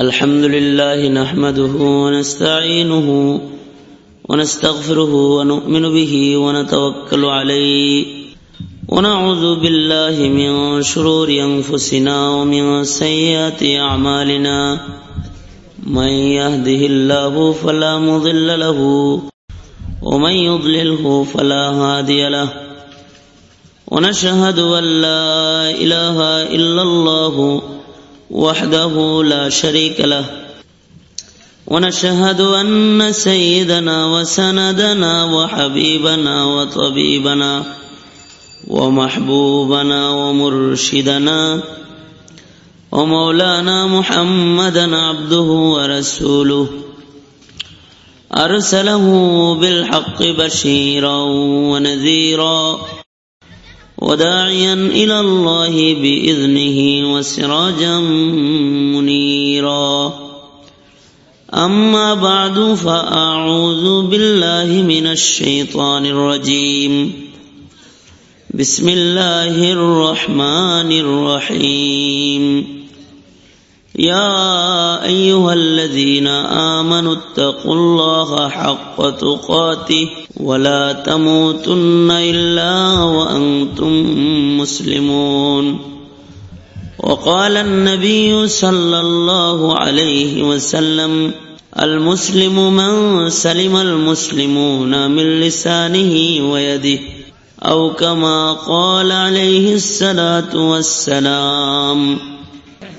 الحمد لله نحمده ونستعينه ونستغفره ونؤمن به ونتوكل عليه ونعوذ بالله من شرور أنفسنا ومن سيئات أعمالنا من يهده الله فلا مضل له ومن يضلله فلا هادي له ونشهد أن لا إله إلا الله ونشهد وحده لا شريك له. ونشهد أن سيدنا وسندنا وحبيبنا وطبيبنا ومحبوبنا ومرشدنا ومولانا محمدا عبده ورسوله. أرسله بالحق بشيرا ونذيرا وداعيا إلى الله بإذنه وسراجا منيرا. أما بعد فأعوذ بالله من الشيطان الرجيم. بسم الله الرحمن الرحيم. يا أيها الذين آمنوا اتقوا الله حق تقاته ولا تموتن إلا وأنتم مسلمون. وقال النبي صلى الله عليه وسلم المسلم من سلم المسلمون من لسانه ويده أو كما قال عليه الصلاة والسلام.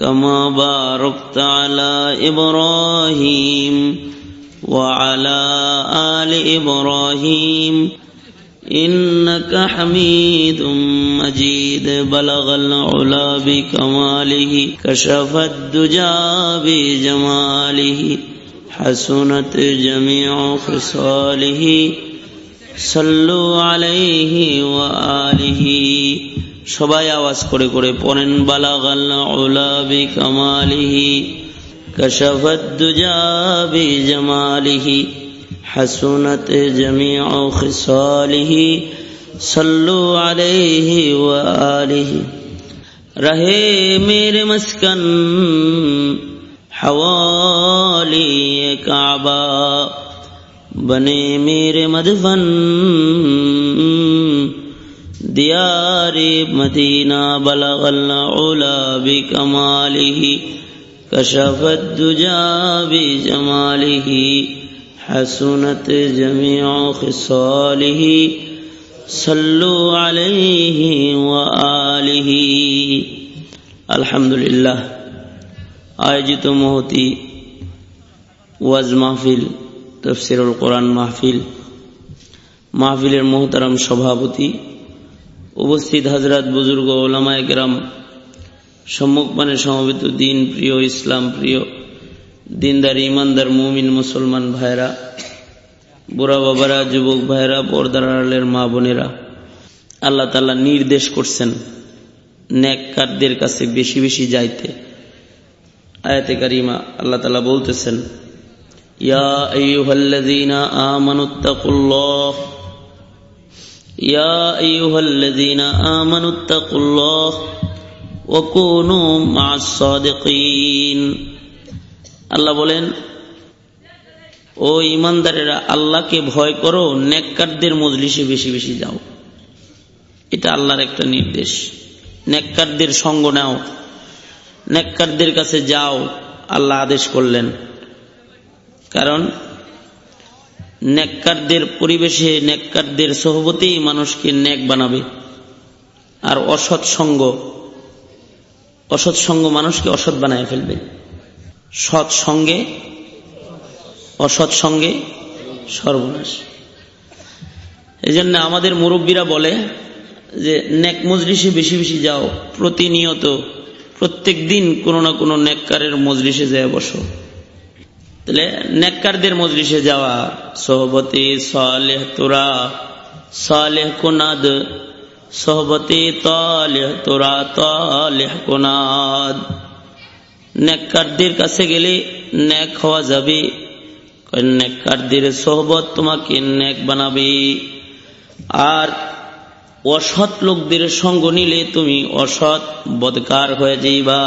كما باركت على إبراهيم وعلى آل إبراهيم. إنك حميد مجيد. بلغ العلا بكماله كشف الدجى بجماله حسنت جميع خصاله. صلوا عليه وآله. সবাই আওয়াজ করে করে পড়েন বালাগালিহি কামালিহি কশফদ্দুজাবি হাসুনত জমি খিসালিহি, সল্লু আলাইহি ওয়া আলিহি। রহে মেরে মস্কন হওয়ালি কাবা, বনে মেরে মধুবন ديار مدينة بلغ العلا بكماله كشف الدجى بجماله حسنت جميع خصاله صلوا عليه وآله الحمد لله আয়োজিত মহতি ওয়াজ মাহফিল তফসিরুল কোরআন মাহফিল মাহফিলের মোহতারাম সভাপতি উপস্থিত হাজরাত বুজুর্গ ওলামায় গ্রাম সম্মুখ সম্মুখপানে সমবেত দিন প্রিয় ইসলাম প্রিয়, দিনদার ইমানদার মুমিন মুসলমান ভাইরা বুড়া বাবারা, যুবক ভাইরা পর্দার আড়ালের মা বোনেরা, আল্লাহ তালা নির্দেশ করছেন ন্যাককারদের কাছে বেশি বেশি যাইতে। আয়াতে কারিমা আল্লাহ তালা বলতেছেন, ইয়া আমানুত্তাকুল্লাহ يا أيها الذين آمنوا اتقوا الله وكونوا مع الصادقين আল্লাহ বলেন ও ইমানদারেরা আল্লাহকে ভয় করো নেককারদের মজলিসে বেশি বেশি যাও এটা আল্লাহর একটা নির্দেশ নেককারদের সঙ্গ নাও নেককারদের কাছে যাও আল্লাহ আদেশ করলেন কারণ নেককারদের পরিবেশে নেককারদের সহবতেই মানুষকে নেক বানাবে। আর অসৎ সঙ্গ অসৎ সঙ্গ মানুষকে অসৎ বানায় ফেলবে। সৎ সঙ্গে, অসৎ সঙ্গে সর্বনাশ। এই জন্য আমাদের মুরব্বীরা বলে যে, নেক মজলিসে বেশি বেশি যাও, প্রতিনিয়ত প্রত্যেক দিন কোনো না কোনো নেককারের মজলিসে যায় বসো। তাহলে নেককারদের মজলিসে যাওয়া, সোহবতী সালেহ তোরা, সালেহ কুনাদ, সোহবতী তালেহ তোরা, তালেহ কুনাদ। নেককারদের কাছে গেলে নেক হওয়া যাবে। নেককারদের সোহবত তোমাকে নেক বানাবে। আর অসৎ লোকদের সঙ্গ নিলে তুমি অসৎ বদকার হয়ে যাইবা।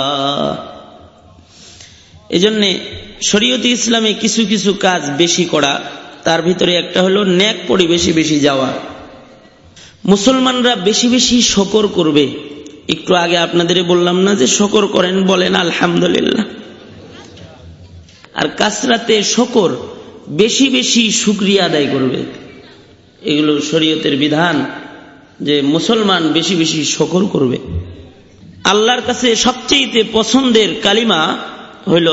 এজন্যে শরীয়তি ইসলামে কিছু কিছু কাজ বেশি করা, তার ভিতরে একটা হলো ন্যাক পরিবেশে বেশি যাওয়া। মুসলমানরা বেশি বেশি শকর করবে। একটু আগে আপনাদের বললাম না যে শকর করেন বলেন আলহামদুলিল্লাহ। আর কাসরাতে শকর বেশি বেশি সুক্রিয়া আদায় করবে। এগুলো শরীয়তের বিধান যে মুসলমান বেশি বেশি শকর করবে। আল্লাহর কাছে সবচেয়ে পছন্দের কালিমা হইল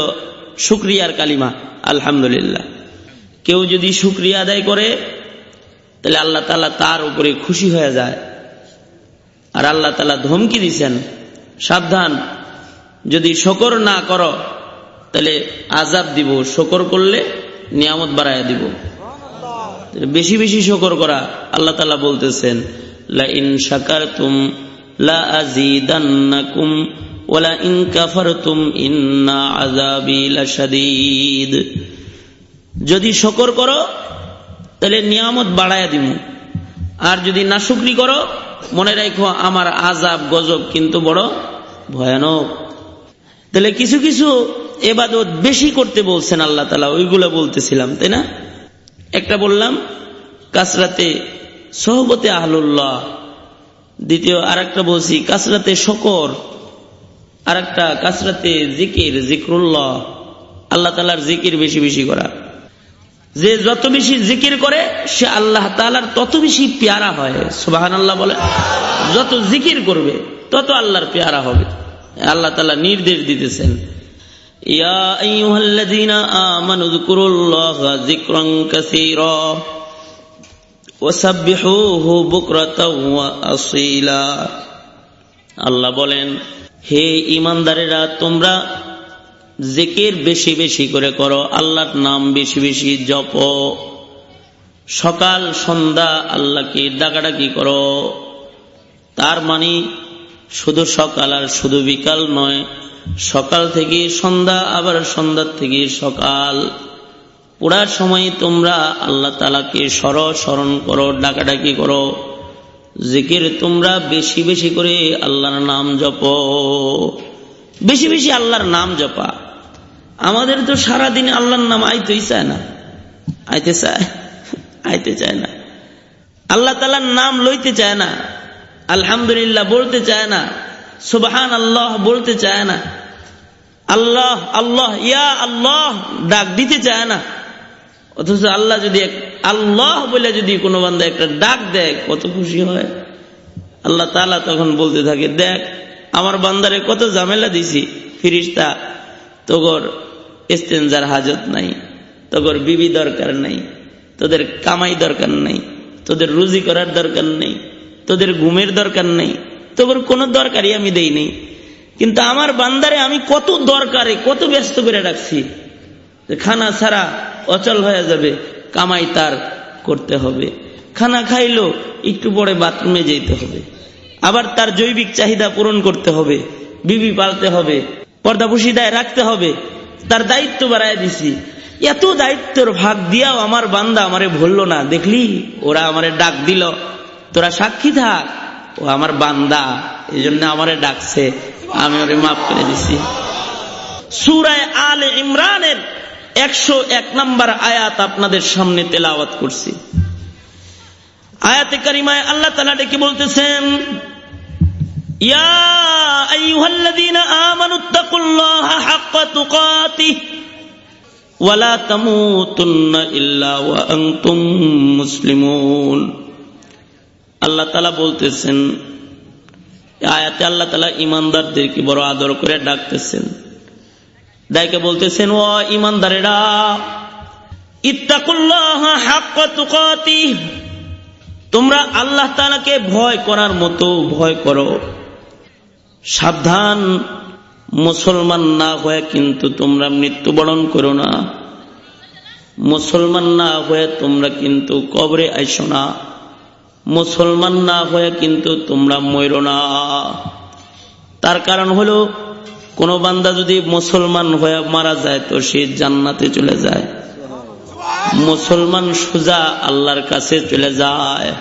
শুক্রিয়ার কালিমা, আলহামদুলিল্লাহ। কেউ যদি শুক্রিয়া আদায় করে, তাহলে আল্লাহ তালা তার উপরে খুশি হয়ে যায়। আর আল্লাহ তালা ধমকি দিছেন, সাবধান, যদি শকর না করো, তাহলে আজাব দিব, শকর করলে নিয়ামত বাড়ায় দিব। বেশি বেশি শকর করা, আল্লাহ তালা বলতেছেন, লা ইন সাকার তুম লা আজিদান্নাকুম যদি শকর করো, তাহলে নিয়ামত বাড়ায়া দিব আর যদি না নাশুকরি করো, মনে রাখো আমার আজাব গজব কিন্তু বড় ভয়ানক। তাহলে কিছু কিছু এবাদত বেশি করতে বলছেন আল্লাহ তালা ওইগুলো বলতেছিলাম, তাই না? একটা বললাম, কাসরাতে সহবতে আহলুল্লাহ। দ্বিতীয় আর একটা বলছি, কাসরাতে শকর। আর একটা কাসরাতে জিকির, জিক্রুল্লাহ। আল্লাহ তালার জিকির বেশি বেশি করা। যে যত বেশি জিকির করে, সে আল্লাহ তালার তত বেশি পেয়ারা হয়। সুবাহান আল্লাহ বলে, যত জিকির করবে, তত আল্লাহর পেয়ারা হবে। আল্লাহ তালা নির্দেশ দিতেছেন। আল্লাহ বলেন হে ইমানদারেরা, তোমরা জেকের বেশি বেশি করে করো, আল্লাহর নাম বেশি বেশি জপ। সকাল, সন্ধ্যা আল্লাহকে ডাকাডাকি করো। তার মানে শুধু সকাল আর শুধু বিকাল নয়, সকাল থেকে সন্ধ্যা, আবার সন্ধ্যার থেকে সকাল। পুরা সময় তোমরা আল্লাহ তালাকে সর স্মরণ করো, ডাকাডাকি করো। জিকির তোমরা বেশি বেশি করে আল্লাহর নাম জপ। বেশি বেশি আল্লাহর নাম জপা। আমাদের তো সারাদিন আল্লাহর নাম আইতেই চায় না। আইতে চায় আইতে চায় না। আল্লাহ তালার নাম লইতে চায় না। আলহামদুলিল্লাহ বলতে চায় না। সুবাহান আল্লাহ বলতে চায় না। আল্লাহ আল্লাহ, ইয়া আল্লাহ ডাক দিতে চায় না। অথচ আল্লাহ যদি আল্লাহ বলে যদি কোনো বান্ধব একটা ডাক দেয়, কত খুশি হয়। আল্লাহ তালা তখন বলতে থাকে, দেখ, আমার বান্দারে কত ঝামেলা দিছি, ফিরিস্তা, তোগর এস্তেঞ্জার হাজত নাই, তোগর বিবি দরকার নাই, তোদের কামাই দরকার নাই, তোদের রুজি করার দরকার নেই, তোদের ঘুমের দরকার নেই তোর কোনো দরকারই আমি দেই নেই। কিন্তু আমার বান্দারে আমি কত দরকারে, কত ব্যস্ত করে রাখছি। খানা ছাড়া অচল হয়ে যাবে, কামাই তার করতে হবে। খানা খাইলো, একটু পরে বাথরুমে যেতে হবে। আবার তার জৈবিক চাহিদা পূরণ করতে হবে, বিবি পালতে হবে, পর্দা পুশিদায় রাখতে হবে। তার দায়িত্ব বাড়ায় দিছি। এত দায়িত্বর ভাগ দিয়াও আমার বান্দা আমারে ভুললো না। দেখলি, ওরা আমারে ডাক দিল, তোরা সাক্ষী থাক, ও আমার বান্দা এই জন্য আমারে ডাকছে, আমি ওরে মাফ করে দিছি। সুরায় আল ইমরানের একশো এক নম্বর আয়াত আপনাদের সামনে তেলাওয়াত করছি। আয়াতে কারিমায় আল্লাহ তালা ডেকে বলতেছেন আল্লাহ তালা বলতেছেন আয়াতে আল্লাহ তালা ইমানদারদেরকে বড় আদর করে ডাকতেছেন। দায়কে বলতেছেন, ও ইমানদারেরা ইত্তাকুল্লাহ তোমরা আল্লাহ তালাকে ভয় করার মতো ভয় করো। সাবধান, মুসলমান না হয়ে কিন্তু তোমরা মৃত্যুবরণ করো না। মুসলমান না হয়ে তোমরা কিন্তু কবরে আইসো না। মুসলমান না হয়ে কিন্তু তোমরা ময়র না। তার কারণ হলো কোন বান্দা যদি মুসলমান হয়ে মারা যায়, তো সে জান্নাতে চলে যায়। মুসলমান সুজা আল্লাহর কাছে চলে যায়।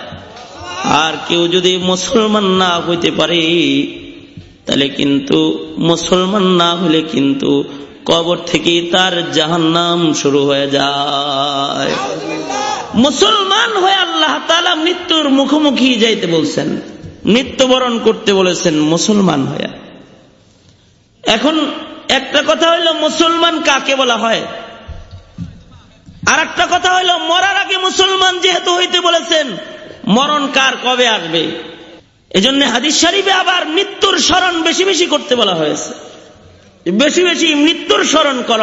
আর কেউ যদি মুসলমান না হইতে পারে, তাহলে কিন্তু মুসলমান না হলে কিন্তু কবর থেকে তার জাহান্নাম শুরু হয়ে যায়। মুসলমান হয়ে আল্লাহ তালা মৃত্যুর মুখোমুখি যাইতে বলছেন, মৃত্যুবরণ করতে বলেছেন মুসলমান হয়ে। এখন একটা কথা হইল মুসলমান কাকে বলা হয়? আর একটা কথা হইল মরার আগে মুসলমান যেহেতু হইতে বলেছেন, মরণ কার কবে আসবে? এজন্য হাদিস শরীফে আবার মৃত্যুর স্মরণ বেশি বেশি করতে বলা হয়েছে। বেশি বেশি মৃত্যুর স্মরণ কর।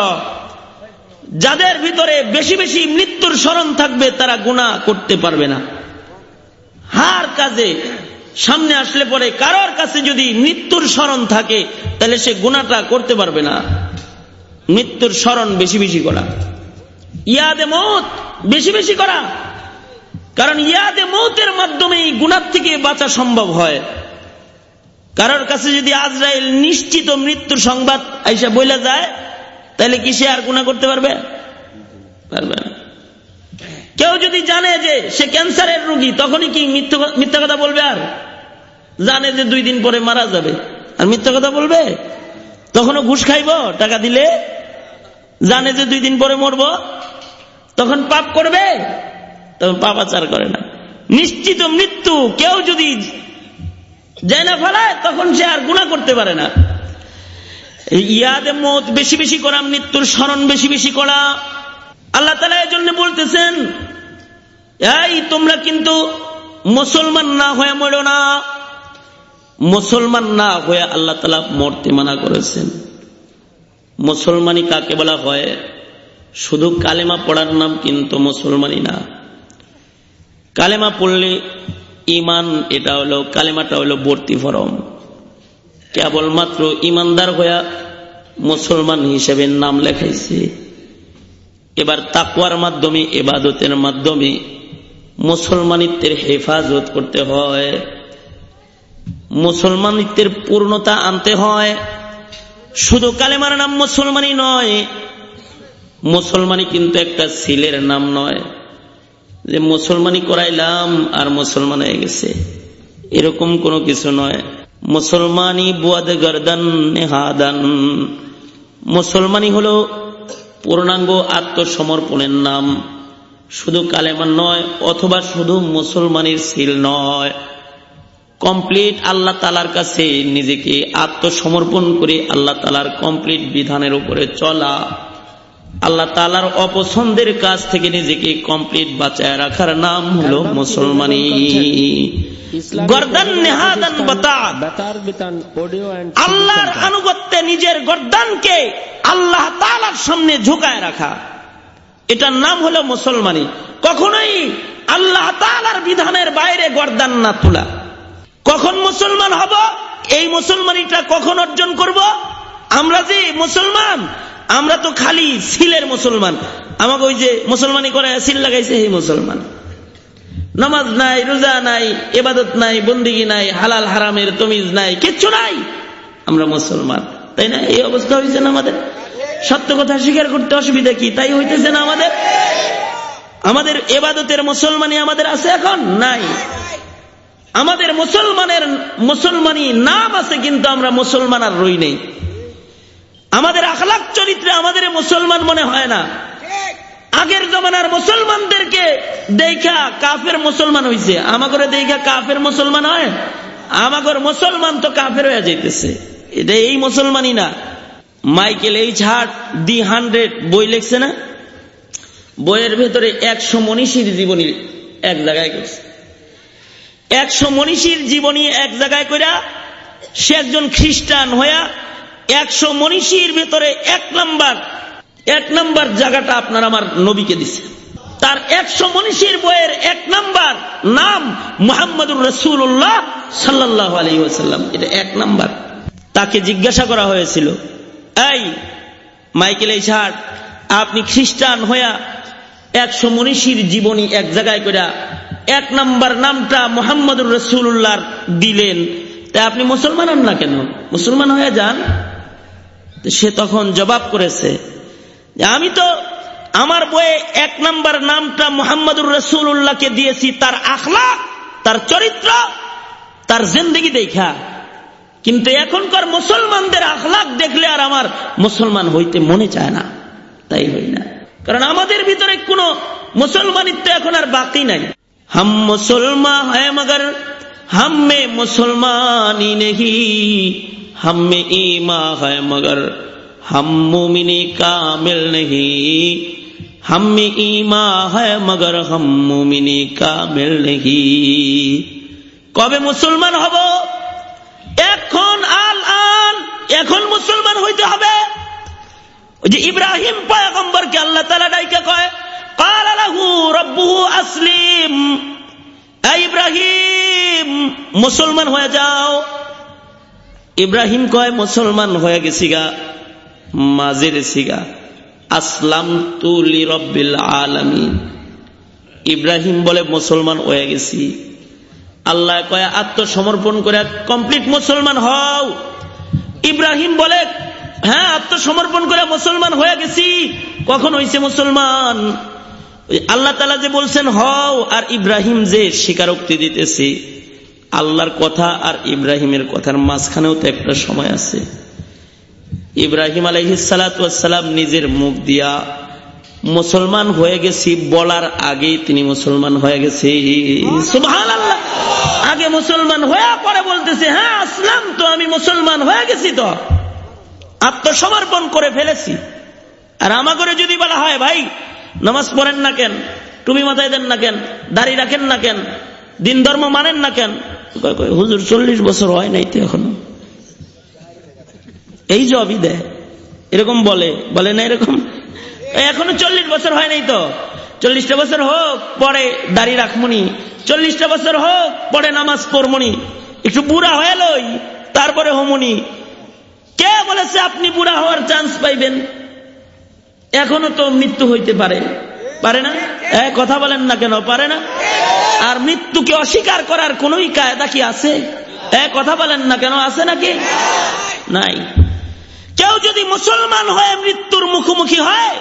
যাদের ভিতরে বেশি বেশি মৃত্যুর স্মরণ থাকবে, তারা গুণা করতে পারবে না। হার কাজে সামনে আসলে পরে কারোর কাছে যদি মৃত্যুর স্মরণ থাকে, তাহলে সে গুণাটা করতে পারবে না। মৃত্যুর স্মরণ বেশি বেশি করা। ইয়াদে মত বেশি বেশি করা। কারণ ইয়াদে মতের মাধ্যমে গুণার থেকে বাঁচা সম্ভব হয়। কারোর কাছে যদি আজরাইল নিশ্চিত মৃত্যুর সংবাদ আইসা বইলা যায়, তাহলে কি সে আর গুণা করতে পারবে? পারবে না। কেউ যদি জানে যে সে ক্যান্সারের রুগী, তখনই কি মিথ্যা কথা বলবে আর? জানে যে দুই দিন পরে মারা যাবে। আর মিথ্যা কথা বলবে? তখনও ঘুষ খাইব, টাকা দিলে? জানে যে দুই দিন পরে মরব? তখন পাপ করবে? তখন পাপাচার করে না। নিশ্চিত মৃত্যু কেউ যদি যায় ফেলায়, তখন সে আর গুণা করতে পারে না। ইয়াদে মত বেশি বেশি করা, মৃত্যুর স্মরণ বেশি বেশি করা। আল্লাহ তালা এই জন্য বলতেছেন এই, তোমরা কিন্তু মুসলমান না হয়ে মরো না। মুসলমান না হয়ে আল্লাহ তালা মরতে মানা করেছেন। মুসলমানি কাকে বলা হয়? শুধু কালেমা পড়ার নাম কিন্তু মুসলমানি না। কালেমা পড়লে ইমান এটা হলো, কালেমাটা হলো ভর্তি ফরম। কেবলমাত্র ইমানদার হইয়া মুসলমান হিসেবে নাম লেখাইছে। এবার তাকুয়ার মাধ্যমে এবাদতের মাধ্যমে মুসলমানিত্বের হেফাজত করতে হয়। মুসলমানিত্বের পূর্ণতা আনতে হয়। শুধু কালেমার নাম মুসলমানই নয়, মুসলমানি কিন্তু একটা সিলের নাম নয়। যে মুসলমানি করাইলাম আর মুসলমান হয়ে গেছে। এরকম কোনো কিছু নয়। মুসলমানি বুয়াদ গর্দান নেহাদান। মুসলমানি হল পূর্ণাঙ্গ আত্মসমর্পণের নাম। শুধু কালেমান নয়, অথবা শুধু মুসলমানের সিল নয়। কমপ্লিট আল্লাহ তালার কাছে নিজেকে আত্মসমর্পণ করে আল্লাহ তালার কমপ্লিট বিধানের উপরে চলা। আল্লাহ তালার অপছন্দের কাজ থেকে নিজেকে কমপ্লিট বাঁচায় রাখার নাম হলো মুসলমানি। আল্লাহর আনুগত্যে নিজের গর্দানকে আল্লাহ তালার সামনে ঝুঁকায় রাখা। এটার নাম হলো মুসলমানি। কখনোই আল্লাহ তালার বিধানের বাইরে গর্দান না তোলা। কখন মুসলমান হব? এই মুসলমানিটা কখন অর্জন করব? আমরা যে মুসলমান, আমরা তো খালি সিলের মুসলমান। আমাকে ওই যে মুসলমানি করে সিল লাগাইছে, এই মুসলমান। নামাজ নাই, রোজা নাই এবাদত নাই, বন্দিগি নাই, হালাল হারামের তমিজ নাই, কিচ্ছু নাই। আমরা মুসলমান। তাই না? এই অবস্থা হয়েছে না আমাদের? সত্য কথা স্বীকার করতে অসুবিধা কি? তাই হইতেছে না আমাদের? আমাদের এবাদতের মুসলমানি আমাদের আছে এখন? নাই। আমাদের মুসলমানের মুসলমানি নাম আছে, কিন্তু আমরা মুসলমান আর রই নেই। আমাদের আখলাক চরিত্রে আমাদের মুসলমান মনে হয় না। আগের জমানার মুসলমানদেরকে দেখা কাফের মুসলমান হয়েছে আমাগরে দেখা কাফের মুসলমান হয়? আমাগর মুসলমান তো কাফের হয়ে যাইতেছে। এটা এই মুসলমানই না। Michael H Hart the hundred বই লেখছে না? বইয়ের ভেতরে একশো মনীষীর জীবনী এক জায়গায় করছে। একশো মনীষীর জীবনী এক জায়গায় কইরা সে একজন খ্রিস্টান হইয়া একশো মনীষীর ভেতরে এক নাম্বার এক নাম্বার জায়গাটা আপনার আমার নবীকে দিছে। তার একশো মনীষীর বইয়ের এক নাম্বার নাম মোহাম্মদুর রসুল্লাহ সাল্লাহ আলী ওসাল্লাম এটা এক নাম্বার। তাকে জিজ্ঞাসা করা হয়েছিল এই, মাইকেল ছাড় আপনি খ্রিস্টান হইয়া একশো মনীষীর জীবনী এক জায়গায় করে এক নাম্বার নামটা মোহাম্মদুর রসুল্লাহ দিলেন। তা আপনি মুসলমান হন না কেন? মুসলমান হয়ে যান। সে তখন জবাব করেছে আমি তো আমার বইয়ে এক নাম্বার নামটা মোহাম্মদুর রসুল্লাহকে দিয়েছি, তার আখলা তার চরিত্র, তার জিন্দগি দেখা। কিন্তু এখনকার মুসলমানদের আখলাখ দেখলে আর আমার মুসলমান হইতে মনে চায় না। তাই হই না। কারণ আমাদের ভিতরে কোনো মুসলমানিত্ব এখন আর বাকি নাই। হাম মুসলমান হ্যাঁ মগর হামে মুসলমানি নেহি, হামে ইমা হ্যাঁ মগর হাম মুমিনি কামিল নেহি, হামে ইমা হ্যাঁ মগর হাম মুমিনি কামিল নেহি। কবে মুসলমান হব? এখন আল আন, এখন মুসলমান হইতে হবে। যে ইব্রাহিম পয়গম্বরকে আল্লাহ তালা ডাইকে কয়, কাল আলাহু রব্বুহু আসলিম। ইব্রাহিম, মুসলমান হয়ে যাও। ইব্রাহিম কয়, মুসলমান হয়ে গেছি গা, মাঝের সিগা আসলাম তুলি রব্বিল আলমিন। ইব্রাহিম বলে, মুসলমান হয়ে গেছি। আল্লাহ কয়, আত্মসমর্পণ করে কমপ্লিট মুসলমান হও। ইব্রাহিম বলে হ্যাঁ আত্মসমর্পণ করে মুসলমান হয়ে গেছি। কখন হয়েছে মুসলমান? আল্লাহ তালা যে বলছেন, হও। আর ইব্রাহিম যে স্বীকারোক্তি দিতেছি, আল্লাহর কথা আর ইব্রাহিমের কথার মাঝখানেও তো একটা সময় আছে। ইব্রাহিম আলহিসালাম নিজের মুখ দিয়া মুসলমান হয়ে গেছি, বলার আগেই তিনি মুসলমান হয়ে গেছে। আল্লাহ আগে মুসলমান হয়ে পরে বলতেছে হ্যাঁ আসলাম তো, আমি মুসলমান হয়ে গেছি তো। আত্মসমর্পণ করে ফেলেছি। আর আমাকে যদি বলা হয়, ভাই, নামাজ পড়েন না কেন? টুপি মাথায় দেন না কেন? দাড়ি রাখেন না কেন? দিন ধর্ম মানেন না কেন? হুজুর, চল্লিশ বছর হয় নাই তো এখনও। এই জবই দেয় এরকম বলে বলে না এরকম? এখনও চল্লিশ বছর হয় নাই তো। চল্লিশটা বছর হোক, পরে দাড়ি রাখমনি চল্লিশটা বছর হোক, পরে নামাজ পড়মনি। একটু বুড়া হয়ে লই, তারপরে হমনি। কে বলেছে আপনি বুড়া হওয়ার চান্স পাইবেন? এখনও তো মৃত্যু হইতে পারে। পারে না? কথা বলেন না কেন, পারে না? আর মৃত্যুকে অস্বীকার করার কোন কায়দা কি আছে? কথা বলেন না কেন, আছে নাকি? নাই। কেউ যদি মুসলমান হয়ে মৃত্যুর মুখোমুখি হয়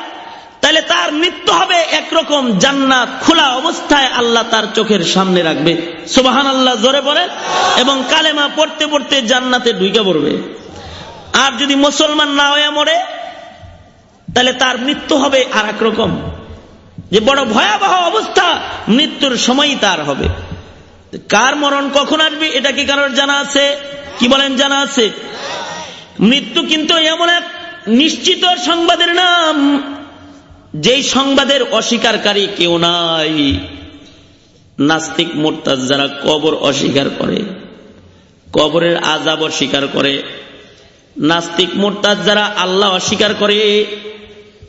তাহলে তার মৃত্যু হবে একরকম জান্নাত খোলা অবস্থায় আল্লাহ তার চোখের সামনে রাখবে। সুবাহান আল্লাহ জোরে পড়ে এবং কালেমা পড়তে পড়তে জান্নাতে ঢুকে পড়বে। আর যদি মুসলমান না হয়ে মরে, তাহলে তার মৃত্যু হবে আর রকম যে বড় ভয়াবহ অবস্থা, মৃত্যুর সময় তার হবে। কার মরণ কখন আসবে, এটা কি কারোর জানা আছে? কি বলেন, জানা আছে? মৃত্যু কিন্তু এমন এক নিশ্চিত সংবাদের নাম। যেই সংবাদের অস্বীকারী কেউ নাই, নাস্তিক মোরতাজ যারা কবর অস্বীকার করে, কবরের আজাব অস্বীকার করে, নাস্তিক মোরতাজ যারা আল্লাহ অস্বীকার করে,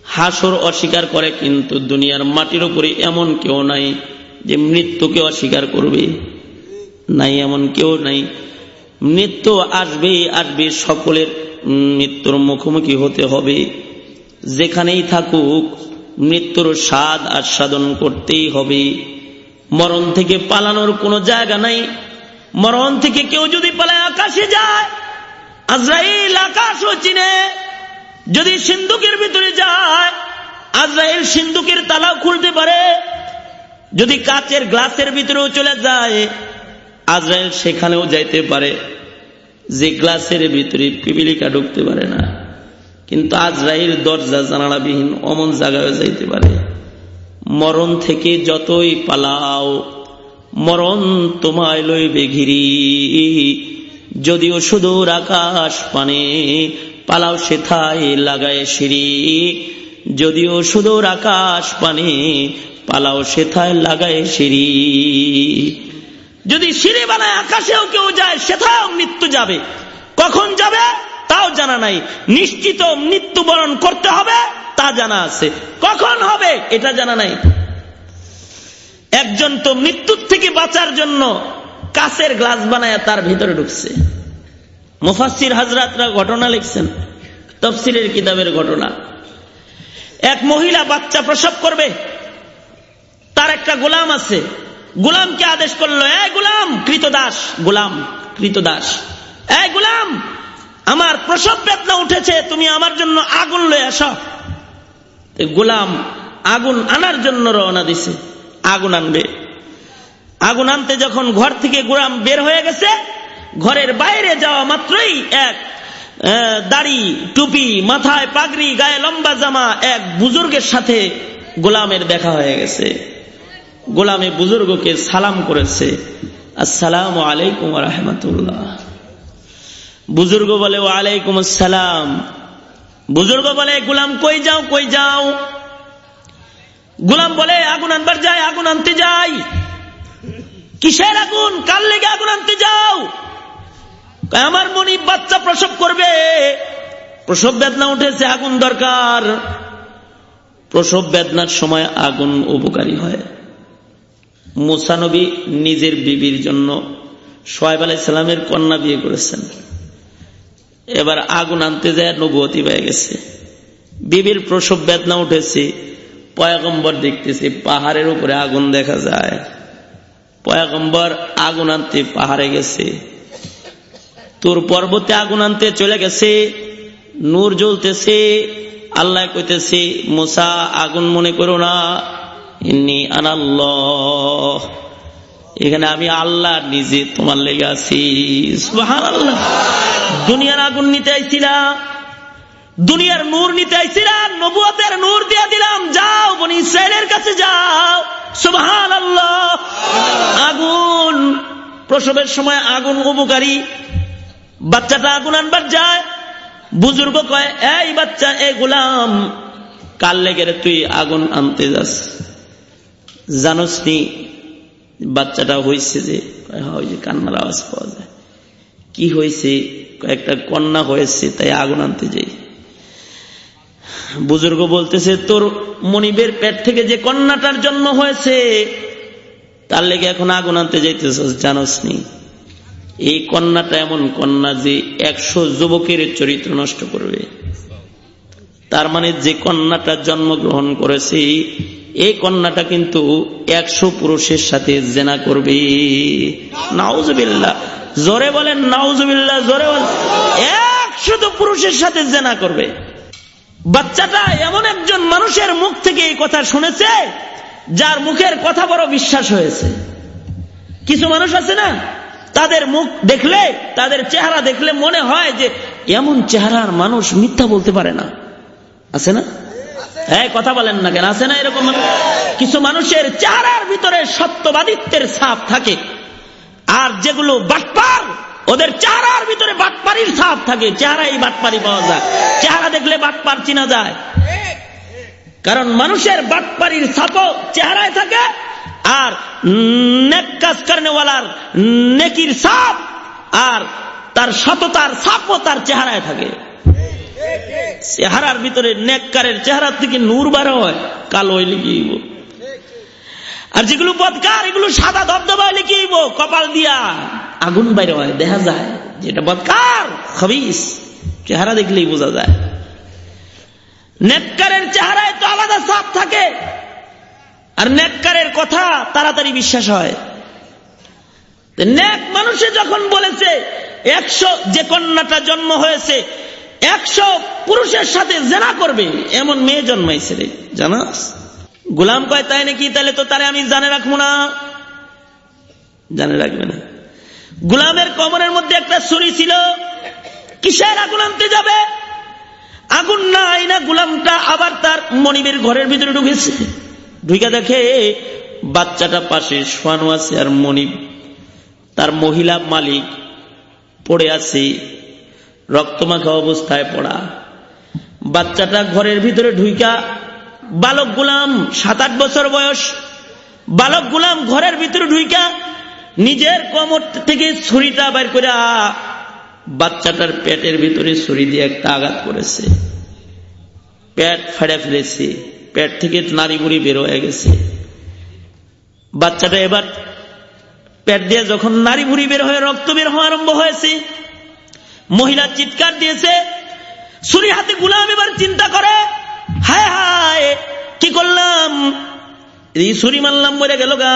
হাসর অস্বীকার করে, কিন্তু দুনিয়ার মাটির উপরে এমন কেউ নাই যে মৃত্যুকে অস্বীকার করবে। নাই এমন কেউ নাই। মৃত্যু আসবে আসবে, সকলের মৃত্যুর মুখোমুখি হতে হবে। যেখানেই থাকুক মৃত্যুর স্বাদ আস্বাদন করতেই হবে। মরণ থেকে পালানোর কোনো জায়গা নাই। মরণ থেকে কেউ যদি পালায়, আকাশে যায়, আজরাইল আকাশও চিনে। যদি সিন্ধুকের ভিতরে যায়, আজরাইল সিন্ধুকের তালাও খুলতে পারে। যদি কাচের গ্লাসের ভিতরেও চলে যায়, আজরাইল সেখানেও যাইতে পারে। যে গ্লাসের ভিতরে পিপিলিকা ঢুকতে পারে না। কিন্তু আজরাইল দরজা জানালাবিহীন অমন জায়গায় যাইতে পারে। মরণ থেকে যতই পালাও, মরণ তোমায় লইবে ঘিরি। যদিও সুদূর আকাশ পানে পালাও সেথায় লাগায় সিঁড়ি, যদিও সুদূর আকাশ পানে পালাও সেথায় লাগায় সিঁড়ি। যদি সিঁড়ি বানায় আকাশেও কেউ যায় সেথাও মৃত্যু যাবে। কখন যাবে? তাও জানা নাই। নিশ্চিত মৃত্যুবরণ করতে হবে, তা জানা আছে। কখন হবে, এটা জানা নাই। একজন তো মৃত্যুর থেকে বাঁচার জন্য কাছের গ্লাস বানায় তার ভিতরে ঢুকছে। মুফাসির হাজরাতরা ঘটনা লিখছেন, তফসিলের কিতাবের ঘটনা। এক মহিলা বাচ্চা প্রসব করবে, তার একটা গোলাম আছে। গোলামকে আদেশ করল এই গোলাম, কৃতদাস গোলাম, কৃতদাস এই গোলাম আমার প্রসব বেদনা উঠেছে, তুমি আমার জন্য আগুন লয়ে আস। গোলাম আগুন আনার জন্য রওনা দিছে। আগুন আনবে। আগুন আনতে যখন ঘর থেকে গোলাম বের হয়ে গেছে, ঘরের বাইরে যাওয়া মাত্রই এক দাড়ি, টুপি, মাথায় পাগড়ি, গায়ে লম্বা জামা এক বুজুর্গের সাথে গোলামের দেখা হয়ে গেছে। গোলামে বুজুর্গকে সালাম করেছে। আসসালাম আলাইকুম রহমতুল্লাহ। বুজুর্গ বলে ওয়ালাইকুম আসসালাম। বুজুর্গ বলে, গুলাম কই যাও কই যাও? গুলাম বলে, আগুন আনবার যায় আগুন আনতে যাই। কিসের আগুন? কাল লেগে আগুন আনতে যাও? আমার মনি বাচ্চা প্রসব করবে। প্রসব বেদনা উঠেছে, আগুন দরকার। প্রসব বেদনার সময় আগুন উপকারী হয়। মুসানবী নিজের বিবির জন্য সোহেব আলাইসালামের কন্যা বিয়ে করেছেন। এবার আগুন আনতে যায় নবতী পেয়ে গেছে। বিবির প্রসব বেদনা উঠেছে, পয়াগম্বর দেখতেছি, পাহাড়ের উপরে আগুন দেখা যায়। পয়াগম্বর আগুন আনতে পাহাড়ে গেছে। তোর পর্বতে আগুন আনতে চলে গেছে, নূর জ্বলতেছে, আল্লাহ কইতেছে, মোসা, আগুন মনে করো না, ইন্নি আনাল্লাহ। এখানে আমি আল্লাহ নিজে তোমার লেগে আছি। দুনিয়ার আগুন নিতে আইছিলা দুনিয়ার নূর নিতে আইছিলা নবুয়তের নূর দিয়ে দিলাম, যাও বনি ইসরায়েলের কাছে যাও। সুবহান আল্লাহ আগুন, প্রসবের সময় আগুন উপকারী। বাচ্চাটা আগুন আনবার যায়। বুজুর্গ কয়, এই বাচ্চা, এ গোলাম কাল লেগে তুই আগুন আনতে যাস? জানোস নি বাচ্চাটা হয়েছে যে ওই যে কান্নার আওয়াজ পাওয়া যায়। কি হয়েছে কয়েকটা কন্যা হয়েছে, তাই আগুন আনতে যাই। বুজুর্গ বলতেছে, তোর মনিবের পেট থেকে যে কন্যাটার জন্ম হয়েছে, তার লেগে এখন আগুন আনতে যাইতেছ জানোস নি এই কন্যাটা এমন কন্যা যে একশো যুবকের চরিত্র নষ্ট করবে। তার মানে যে কন্যাটা জন্মগ্রহণ করেছে এই কন্যাটা কিন্তু একশো পুরুষের সাথে জেনা করবে। নাউজবিল্লা জোরে বলেন নাউজবিল্লা জোরে বলেন। একশত পুরুষের সাথে জেনা করবে। বাচ্চাটা এমন একজন মানুষের মুখ থেকে এই কথা শুনেছে, যার মুখের কথা বড় বিশ্বাস হয়েছে। কিছু মানুষ আছে না, তাদের মুখ দেখলে, তাদের চেহারা দেখলে মনে হয় যে, এমন চেহারার মানুষ মিথ্যা বলতে পারে না। আছে না? হ্যাঁ কথা বলেন না কেন? আছে না এরকম কিছু মানুষের চেহারার ভিতরে সত্যবাদিত্বের ছাপ থাকে। আর যেগুলো বাটপার, ওদের চেহারার ভিতরে বাটপারির ছাপ থাকে। চেহারাই বাটপারি পাওয়া যায়। চেহারা দেখলে বাটপার চিনা যায়। কারণ মানুষের বাটপারির ছাপও চেহারায় থাকে, আর নেক কাজ করেওয়ালার নেকির সাপ আর তার সততার সাপও তার চেহারায় থাকে। চেহারার ভিতরে নেককারের চেহারার থেকে নূর বার হয় কালো লিখিব। আর যেগুলো বদকার, এগুলো সাদা দবদবা লিখিব, কপাল দিয়া আগুন বাইরে হয়, দেখা যায় যেটা বদকার, খবিস। চেহারা দেখলেই বোঝা যায়। নেককারের চেহারায় তো আলাদা সাপ থাকে। আর নেককারের কথা তাড়াতাড়ি বিশ্বাস হয়। নেক মানুষে যখন বলেছে, একশো যে কন্যাটা জন্ম হয়েছে একশো পুরুষের সাথে জেনা করবে। এমন মেয়ে জন্মাইছে রে। জানাস গোলাম কয়, তাই নাকি? তাহলে তো তারে আমি জানে রাখব না। জানে রাখবে না। গোলামের কমরের মধ্যে একটা ছুরি ছিল। কিসের আগুন আনতে যাবে? আগুন নাই না গোলামটা, আবার তার মনিবের ঘরের ভিতরে ঢুকেছে। ঢুকে দেখে বাচ্চাটা পাশে শোয়ানো আছে আর মনিব, তার মহিলা মালিক পড়ে আছে। রক্তমাখা অবস্থায় পড়া। বাচ্চাটা ঘরের ভিতরে ঢুইকা, বালক গুলাম সাত আট বছর বয়স, বালক গুলাম ঘরের ভিতরে ঢুইকা, নিজের কমর থেকে ছুরিটা বের করে বাচ্চাটার পেটের ভিতরে ছুরি দিয়ে একটা আঘাত করেছে। পেট ফেড়ে ফেলেছে, পেট থেকে নারী বুড়ি বের হয়ে গেছে। বাচ্চাটা এবার পেট দিয়ে যখন নারী বুড়ি বের হয়ে রক্ত বের হওয়া আরম্ভ হয়েছে মহিলা চিৎকার দিয়েছে। ছুরি হাতে গুলাম এবার চিন্তা করে। হায় হায়, কি করলাম? এই ছুরি মারলাম, মরে গেল গা।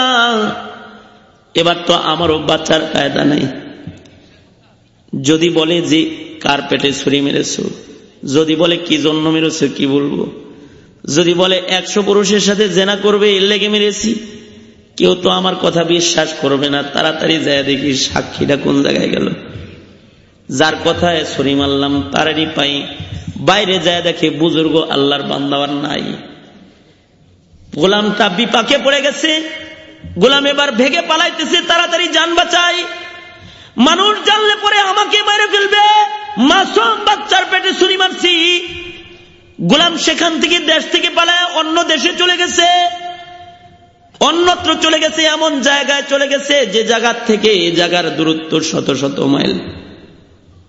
এবার তো আমারও বাচ্চার কায়দা নেই। যদি বলে যে, কার পেটে ছুরি মেরেছ? যদি বলে, কি জন্য মেরেছ, কি বলব? যদি বলে, একশো পুরুষের সাথে জেনা করবে, এর লেগে মেরেছি? কেউ তো আমার কথা বিশ্বাস করবে না। তাড়াতাড়ি যায় দেখি, সাক্ষীটা কোন জায়গায় গেল? যার কথায় ছুরি মারলাম, তারারই পাই। বাইরে যায় দেখে বুজুর্গ আল্লাহর বান্দাবার নাই। গোলামটা বিপাকে পড়ে গেছে। গোলাম এবার ভেগে পালাইতেছে, তাড়াতাড়ি যান বাঁচাই। মানুষ জানলে পরে আমাকে মেরে ফেলবে। মাসুম বাচ্চার পেটে ছুরি মারছি। গোলাম সেখান থেকে দেশ থেকে পালায়, অন্য দেশে চলে গেছে। অন্যত্র চলে গেছে, এমন জায়গায় চলে গেছে, যে জায়গার থেকে এ জায়গার দূরত্ব শত শত মাইল।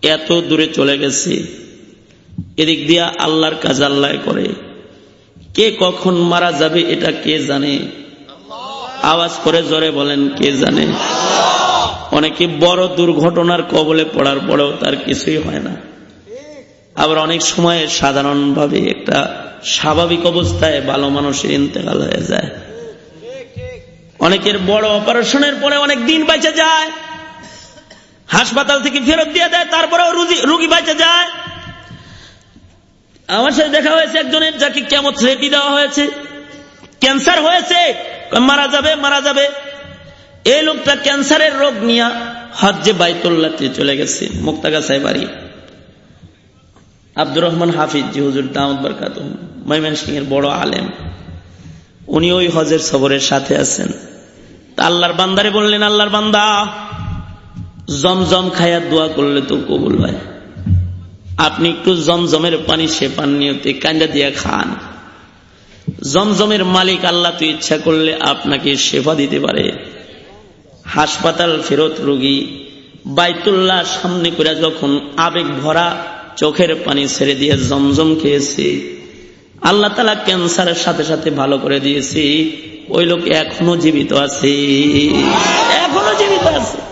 এত দূরে চলে গেছে। এদিক দিয়া আল্লাহর কাজ আল্লাহ করে। কে কখন মারা যাবে এটা কে জানে? আওয়াজ করে জোরে বলেন, কে জানে? অনেকে বড় দুর্ঘটনার কবলে পড়ার পরেও তার কিছুই হয় না। আবার অনেক সময় সাধারণভাবে একটা স্বাভাবিক অবস্থায় ভালো মানুষের ইন্তেকাল হয়ে যায়। অনেকের বড় অপারেশনের পরে অনেক দিন বেঁচে যায়। হাসপাতাল থেকে ফেরত দিয়ে দেয়, তারপরেও রুগী বেঁচে যায়। আমার সাথে দেখা হয়েছে একজনের, যাকে কেমন থ্রেটি দেওয়া হয়েছে। ক্যান্সার হয়েছে। মারা যাবে মারা যাবে। এই লোকটা ক্যান্সারের রোগ নিয়ে হজ্জে বাইতুল্লাতে চলে গেছে মুক্তাগাছায় বাড়ি আব্দুর রহমান হাফিজ, জি হুজুর দামদ বরকাত ময়মান সিং এর বড় আলেম। উনি ওই হজের সবরের সাথে আছেন। আল্লাহর বান্দারে বললেন, আল্লাহর বান্দা জমজম খায়া দোয়া করলে তো কবুল হয়। আপনি একটু জমজমের পানি সে পান নিয়তে কান্দা দিয়া খান। জমজমের মালিক আল্লাহ তো ইচ্ছা করলে আপনাকে সেবা দিতে পারে। হাসপাতাল ফেরত রোগী বাইতুল্লাহ সামনে করে যখন আবেগ ভরা চোখের পানি ছেড়ে দিয়ে জমজম খেয়েছে, আল্লাহ তালা ক্যান্সারের সাথে সাথে ভালো করে দিয়েছি, ওই লোক এখনও জীবিত আছে। এখনও জীবিত আছে।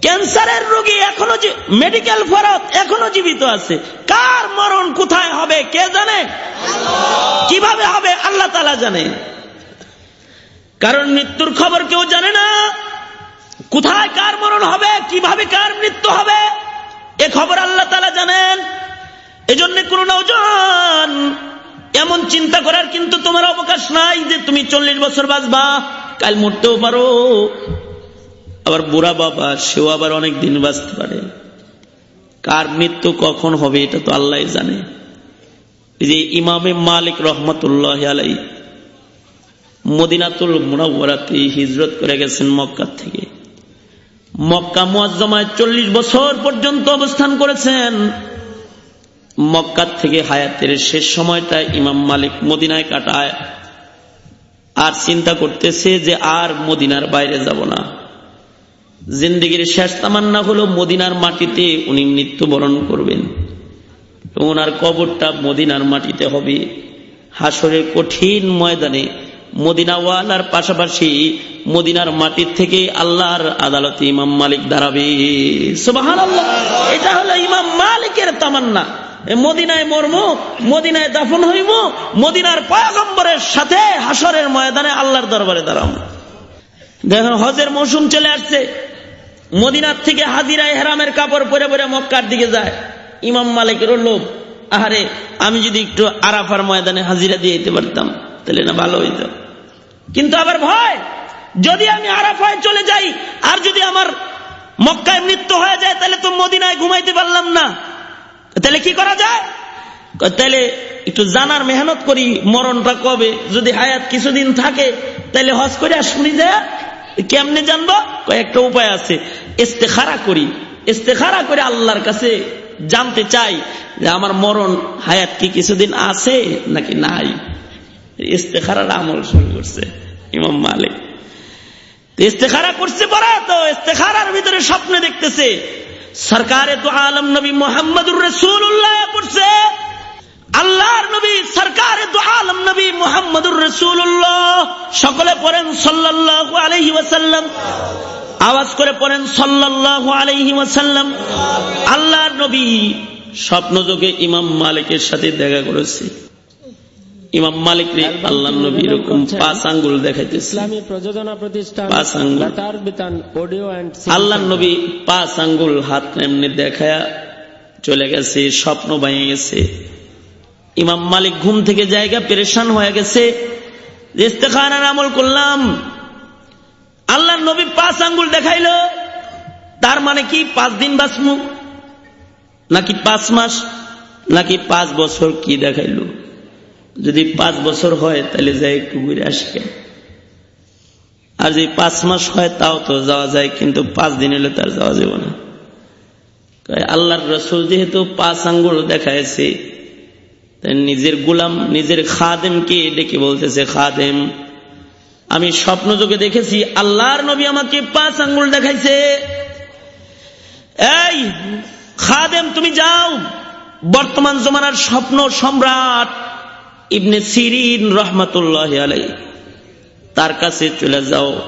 ক্যান্সারের রোগী এখনও মেডিকেল ফরত এখনও জীবিত আছে। কার মরণ কোথায় হবে, কে জানে? কীভাবে হবে, আল্লাহ তালা জানে। কারণ মৃত্যুর খবর কেউ জানে না। কোথায় কার মরণ হবে, কীভাবে কার মৃত্যু হবে, এ খবর আল্লাহ তালা জানেন। এজন্য কোন নৌজন এমন চিন্তা করার কিন্তু তোমার অবকাশ নাই যে তুমি চল্লিশ বছর বাঁচবা, কাল মরতেও পারো। আবার বুড়া বাবা, সেও আবার অনেক দিন বাঁচতে পারে। কার মৃত্যু কখন হবে, এটা তো আল্লাহ জানে। যে ইমামে মালিক রহমতুল্লাহ আলাই মদিনাতুল মুনাবরাতে হিজরত করে গেছেন মক্কার থেকে। মক্কা মুয়াজ্জমায় চল্লিশ বছর পর্যন্ত অবস্থান করেছেন। মক্কার থেকে হায়াতের শেষ সময়টা ইমাম মালিক মদিনায় কাটায়। আর চিন্তা করতেছে যে আর মদিনার বাইরে যাব না। জিন্দিগির শেষ তামান্না হলো মদিনার মাটিতে উনি মৃত্যুবরণ করবেন। ওনার কবরটা মদিনার মাটিতে হবে। হাসরের কঠিন ময়দানে মদিনাওয়ালার পাশাপাশি মদিনার মাটির থেকে আল্লাহর আদালতে ইমাম মালিক দাঁড়াবে। এটা হলো ইমাম মালিকের তামান্না। মদিনায় মর্ম, মদিনায় দাফন হইব মদিনার পয়গম্বরের সাথে হাসরের ময়দানে আল্লাহর দরবারে দাঁড়াম। দেখেন হজের মৌসুম চলে আসছে। মদিনার থেকে হাজিরায় হেরামের কাপড় পরে পরে মক্কার দিকে যায়। ইমাম মালিকের লোক আহারে, আমি যদি একটু আরাফার ময়দানে হাজিরা দিয়ে দিতে পারতাম, তাহলে না ভালো হইত। কিন্তু আবার ভয়, যদি আমি আরাফায় চলে যাই, আর যদি আমার মক্কায় মৃত্যু হয়ে যায়, তাহলে তো মদিনায় ঘুমাইতে পারলাম না। তাহলে কি করা যায়? তাহলে একটু জানার মেহনত করি মরণটা কবে? যদি হায়াত কিছুদিন থাকে, তাহলে হজ করে আর শুনি যায় কেমনে জানব? কয়েকটা উপায় আছে। ইস্তেখারা করি। ইস্তেখারা করে আল্লাহর কাছে জানতে চাই যে আমার মরণ হায়াত কি কিছুদিন আছে নাকি নাই। ইস্তেখারার আমল শুরু করছে ইমাম মালিক। ইস্তেখারা করছে পরে তো ইস্তেখারার ভিতরে স্বপ্ন দেখতেছে। সরকারে তো আলম নবী মোহাম্মদুর রসুল্লাহ পড়ছে। আল্লাহর নবী সরকারে আলম নবী মোহাম্মদুর রসুল্লাহ সকলে পড়েন সাল্লাহ আলহি ওয়াসাল্লাম। আওয়াজ করে পড়েন সাল্লাহ আলহি ওয়াসাল্লাম। আল্লাহর নবী স্বপ্ন যোগে ইমাম মালিকের সাথে দেখা করেছে। ইমাম মালিক আল্লাহ নবী এরকম পাঁচ আঙ্গুল দেখাইতেছে। ইসলামী প্রযোজনা প্রতিষ্ঠান পাঁচ আঙ্গুল। অডিও আল্লাহ নবী পাঁচ আঙ্গুল হাত এমনি দেখায়া চলে গেছে স্বপ্ন ভেঙে গেছে। ইমাম মালিক ঘুম থেকে জায়গা পেরেশান হয়ে গেছে। ইস্তেখানার আমল করলাম। আল্লাহ নবী পাঁচ আঙ্গুল দেখাইলো। তার মানে কি পাঁচ দিন বাসমু নাকি পাঁচ মাস? নাকি পাঁচ বছর কি দেখাইলো? যদি পাঁচ বছর হয়, তাহলে যাই একটু ঘুরে আসে। আর যদি পাঁচ মাস হয়, তাও তো যাওয়া যায়, কিন্তু পাঁচ দিন হলে তার যাওয়া যাবে না। আল্লাহর রসুল যেহেতু পাঁচ আঙ্গুল দেখাইছে নিজের গুলাম, নিজের খাদেমকে ডেকে বলতেছে, খাদেম, আমি স্বপ্ন যোগে দেখেছি, আল্লাহর নবী আমাকে পাঁচ আঙ্গুল দেখাইছে। এই, খাদেম, তুমি যাও। বর্তমান জমানার স্বপ্ন সম্রাট ইবনে সিরিন রহমতুল্লাহ আলাই তার কাছে চলে যাও,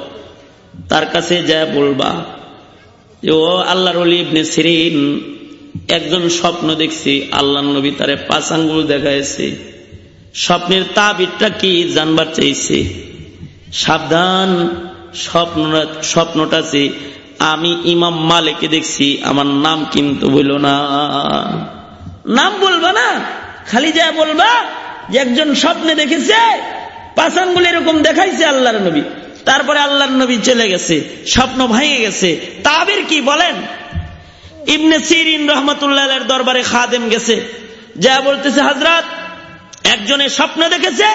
তার কাছে যা বলবা ও আল্লাহর ইবনে সিরিন একজন স্বপ্ন দেখছি, আল্লাহ নবী তারে পাঁচ আঙ্গুল দেখাইছে। স্বপ্নের তাবিরটা কি জানবার চাইছে? সাবধান স্বপ্ন স্বপ্নটা যে আমি ইমাম মালিকে দেখছি, আমার নাম কিন্তু বলল না। নাম বলবা না, খালি যা বলবা যে একজন স্বপ্নে দেখেছে পাশানগুলো এরকম দেখাইছে আল্লাহর নবী। তারপরে আল্লাহর নবী চলে গেছে, স্বপ্ন ভাঙে গেছে। তাবির কি বলেন? ইবনে সিরিন রহমতুল্লাহ দরবারে খাদেম গেছে। যা বলতেছে, হাজরাত, একজনে স্বপ্ন দেখেছে,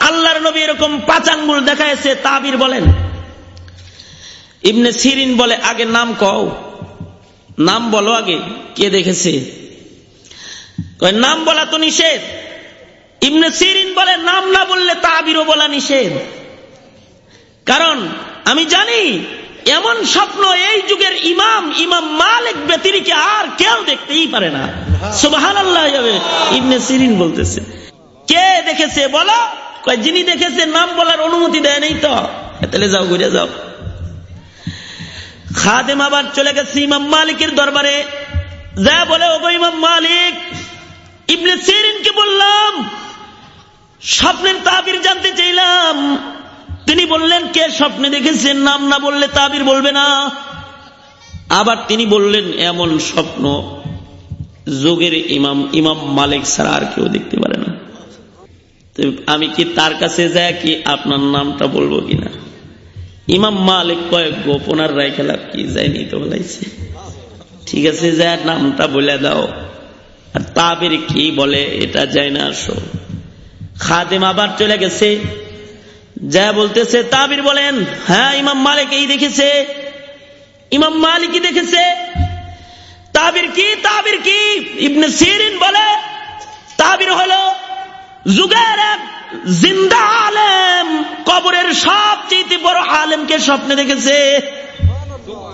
আল্লাহর নবী এরকম পাঁচ আঙ্গুল দেখাইছে তাবির বলেন। ইবনে সিরিন বলে, আগে নাম কও। নাম বলো আগে, কে দেখেছে? নাম বলা তো নিষেধ। ইবনে সিরিন বলে, নাম না বললে তাবিরও বলা নিষেধ। কারণ, আমি জানি এমন স্বপ্ন এই যুগের ইমাম ইমাম মালিক ব্যতিরিকে আর কেউ দেখতেই পারে না? সুবাহান আল্লাহ যাবে ইবনে সিরিন বলতেছে। কে দেখেছে বলো? যিনি দেখেছে নাম বলার অনুমতি দেয় নেই তো। তাহলে যাও ঘুরে যাও। খাদেম আবার চলে গেছে ইমাম মালিকের দরবারে। যা বলে ওগো ইমাম মালিক ইবনে সিরিনকে বললাম স্বপ্নের তাবির জানতে চাইলাম। তিনি বললেন, কে স্বপ্নে দেখেছেন নাম না বললে তাবির বলবে না। আবার তিনি বললেন, এমন স্বপ্ন যোগের ইমাম ইমাম মালিক ছাড়া আর কেউ দেখতে পারে না। আমি কি তার কাছে যায় কি আপনার নামটা বলব কিনা? ইমাম মালিক কয়েক গোপনার রায় খেলা কি? যায়নি তো বলাইছে। ঠিক আছে, যা নামটা বলে দাও। আর তাবির কি বলে, এটা যায় না, আসো। খাদেম আবার চলে গেছে। যা বলতেছে তাবির বলেন হ্যাঁ ইমাম মালিক এই দেখেছে। ইমাম মালিকই দেখেছে। তাবির কি তাবির কি? ইবনে সিরিন বলে, তাবির হলো যুগের এক জিন্দা আলেম, কবরের সবচেয়ে বড় আলেমকে স্বপ্নে দেখেছে।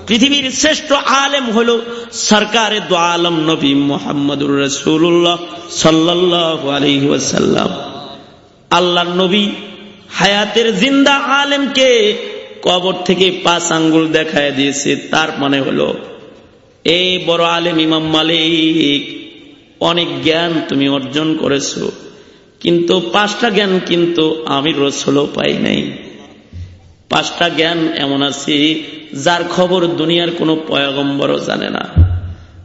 পৃথিবীর শ্রেষ্ঠ আলেম হল সরকারে দো আলম নবী মোহাম্মদুর রসুল্লাহ সাল্লাহ আলহিহাসাল্লাম আল্লাহ নবী হায়াতের জিন্দা আলেমকে কবর থেকে পাঁচ আঙ্গুল দেখায় দিয়েছে, তার মানে হলো, এই বড় আলেম ইমাম মালিক, অনেক জ্ঞান তুমি অর্জন করেছ, কিন্তু পাঁচটা জ্ঞান কিন্তু আমি রসলও পাই নাই। পাঁচটা জ্ঞান এমন আছে, যার খবর দুনিয়ার কোনো পয়গম্বরও জানে না।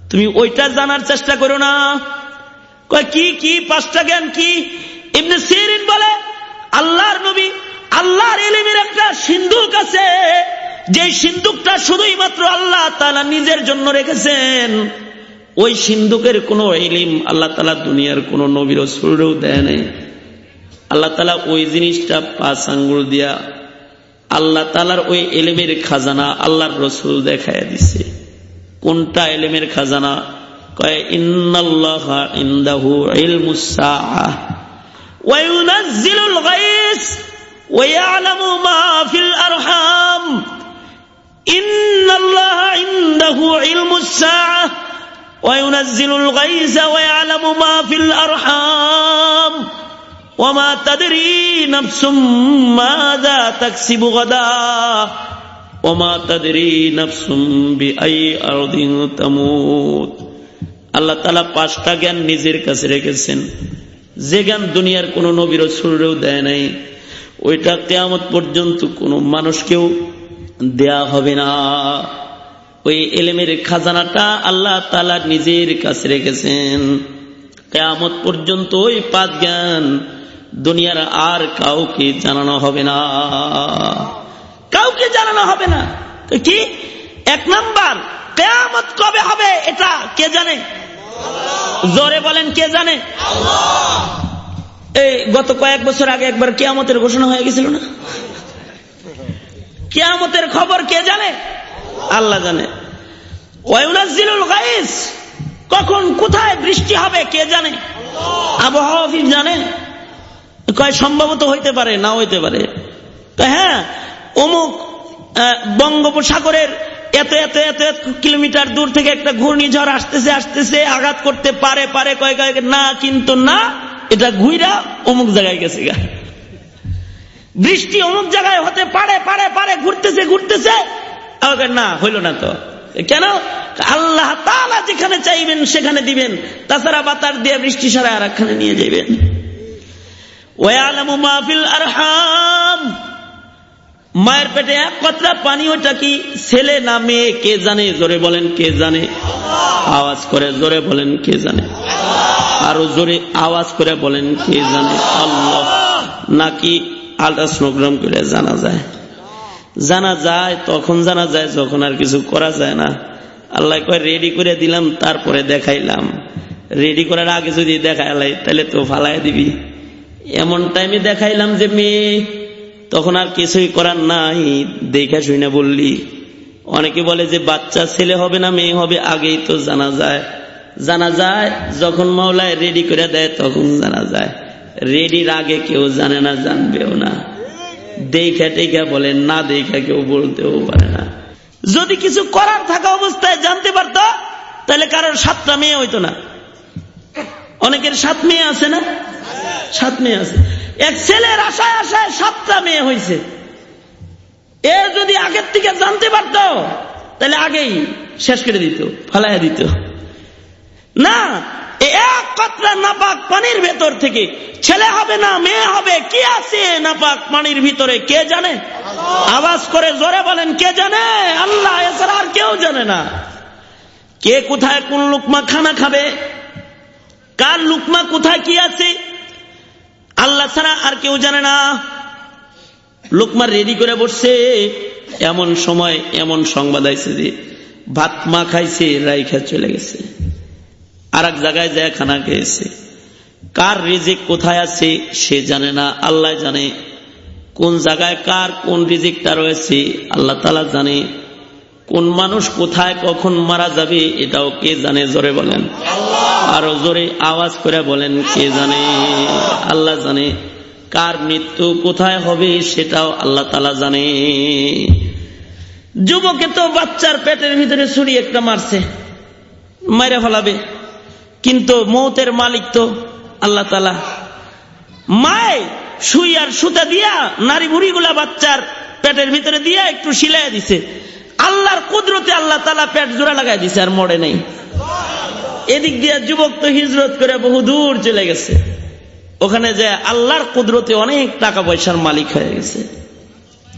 তুমি ওইটা জানার চেষ্টা করো না। কি কি, পাঁচটা জ্ঞান কি? এমনি সিরিন বলে আল্লাহর নবী, আল্লাহর এলিমের একটা সিন্ধুক আছে। যে সিন্ধুকটা শুধুই মাত্র আল্লাহ তালা নিজের জন্য রেখেছেন। ওই সিন্ধুকের কোন এলিম আল্লাহ তালা দুনিয়ার কোন নবীর সুরেও দেয় নেই। আল্লাহ তালা ওই জিনিসটা পাঁচ আঙ্গুল দিয়া আল্লাহ তালার ওই এলেমের খাজানা আল্লাহর রসুল দেখায় দিছে। কোনটা এলেমের খাজানা? কয় ইন্দাহু ইলমুসাআহ وينزل الغيث ويعلم ما في الأرحام إن الله عنده علم الساعة وينزل الغيث ويعلم ما في الأرحام وما تدري نفس ماذا تكسب غدا وما تدري نفس بأي أرض تموت আল্লাহ তালা পাঁচটা জ্ঞান নিজের কাছে রেখেছেন যে জ্ঞান দুনিয়ার কোন নবীর সুরেও দেয় নাই, ওইটা কেয়ামত পর্যন্ত কোনো মানুষকেও দেয়া হবে না। ওই এলেমের খাজানাটা আল্লাহ তালা নিজের কাছে রেখেছেন। কেয়ামত পর্যন্ত ওই পাঁচ জ্ঞান দুনিয়ার আর কাউকে জানানো হবে না। কাউকে জানানো হবে না। তো কি? এক নাম্বার, কেয়ামত কবে হবে এটা কে জানে? জোরে বলেন, কে জানে? এই গত কয়েক বছর আগে একবার কেয়ামতের ঘোষণা হয়ে গেছিল না? কেয়ামতের খবর কে জানে? আল্লাহ জানে। কখন কোথায় বৃষ্টি হবে কে জানে? আবহাওয়া জানে? কয়, সম্ভবত হইতে পারে না হইতে পারে। হ্যাঁ অমুক বঙ্গোপসাগরের এত এত এত কিলোমিটার দূর থেকে একটা ঘূর্ণিঝড় আসতেছে আসতেছে, আঘাত করতে পারে পারে কয়েক না, কিন্তু না, এটা ঘুইরা অমুক জায়গায় গেছে গা। বৃষ্টি অমুক জায়গায় হতে পারে পারে পারে, ঘুরতেছে ঘুরতেছে না, হইল না তো। কেন? আল্লাহ তালা যেখানে চাইবেন, সেখানে দিবেন। তাছাড়া বাতার দিয়ে বৃষ্টি সারা আর নিয়ে যাবেন ওয়ালামু মাহফিল আরহাম। মায়ের পেটে এক কতরা পানি, ওটা কি ছেলে না মেয়ে? কে জানে? জোরে বলেন, কে জানে? আওয়াজ করে জোরে বলেন, কে জানে? আরও জোরে আওয়াজ করে বলেন, কে জানে? আল্লাহ। নাকি আল্ট্রাসোনোগ্রাম করে জানা যায়। জানা যায়, তখন জানা যায়, যখন আর কিছু করা যায় না। আল্লাহ কয়, রেডি করে দিলাম, তারপরে দেখাইলাম। রেডি করার আগে যদি দেখাইলাই তাহলে তো ফালাই দিবি। এমন টাইমে দেখাইলাম যে মেয়ে তখন আর কিছুই করার নাই। দেখা শুই না বললি, অনেকে বলে যে বাচ্চা ছেলে হবে না, মেয়ে হবে, আগেই তো জানা যায়। জানা যায়, যখন মাওলায় রেডি করে দেয়, তখন জানা যায়। রেডির আগে কেউ জানে না, জানবেও না। দেখা টেখা বলে, না দেখা কেউ বলতেও পারে না। যদি কিছু করার থাকা অবস্থায় জানতে পারত, তাহলে কারোর সাতটা মেয়ে হইতো না। অনেকের সাত মেয়ে আছে না? সাত মেয়ে আছে। এক ছেলের আশায় আশায় সাতটা মেয়ে হয়েছে এ যদি আগের থেকে জানতে পারত, তাহলে আগেই শেষ করে দিত, ফালাইয়া দিত। না এক কতরা নাপাক পানির ভেতর থেকে ছেলে হবে না, মেয়ে হবে, কি আছে নাপাক পানির ভিতরে, কে জানে? আওয়াজ করে জোরে বলেন, কে জানে? আল্লাহ, এছাড়া আর কেউ জানে না। কে কোথায় কোন লুকমা খানা খাবে? কার লুকমা কোথায় কি আছে? আল্লাহ ছাড়া আর কেউ জানে না। লোকমার রেডি করে বসছে। এমন সময়, এমন সংবাদ আইছে যে ভাত মা খাইছে, রাইখা চলে গেছে। আর এক জায়গায় যায় খানা খেয়েছে। কার রিজিক কোথায় আছে, সে জানে না, আল্লাহ জানে। কোন জায়গায় কার কোন রিজিকটা রয়েছে, আল্লাহ তালা জানে। কোন মানুষ কোথায় কখন মারা যাবে এটাও কে জানে? জোরে বলেন। আরও জোরে আওয়াজ করে বলেন, কে জানে? আল্লাহ জানে। কার মৃত্যু কোথায় হবে সেটাও আল্লাহ তালা জানে। যুবকে তো বাচ্চার পেটের ভিতরে ছুরি একটা মারছে, মাইরে ফেলাবে। কিন্তু মৌতের মালিক তো আল্লাহ তালা মায় সুই আর সুতা দিয়া নারী বুড়িগুলা বাচ্চার পেটের ভিতরে দিয়া একটু সিলাই দিছে। আল্লাহর কুদরতে আল্লাহ তালা পেট জোড়া লাগাই দিছে আর মরে নেই। এদিক দিয়ে যুবক তো হিজরত করে বহু দূর চলে গেছে। ওখানে যে আল্লাহর কুদরতে অনেক টাকা পয়সার মালিক হয়ে গেছে।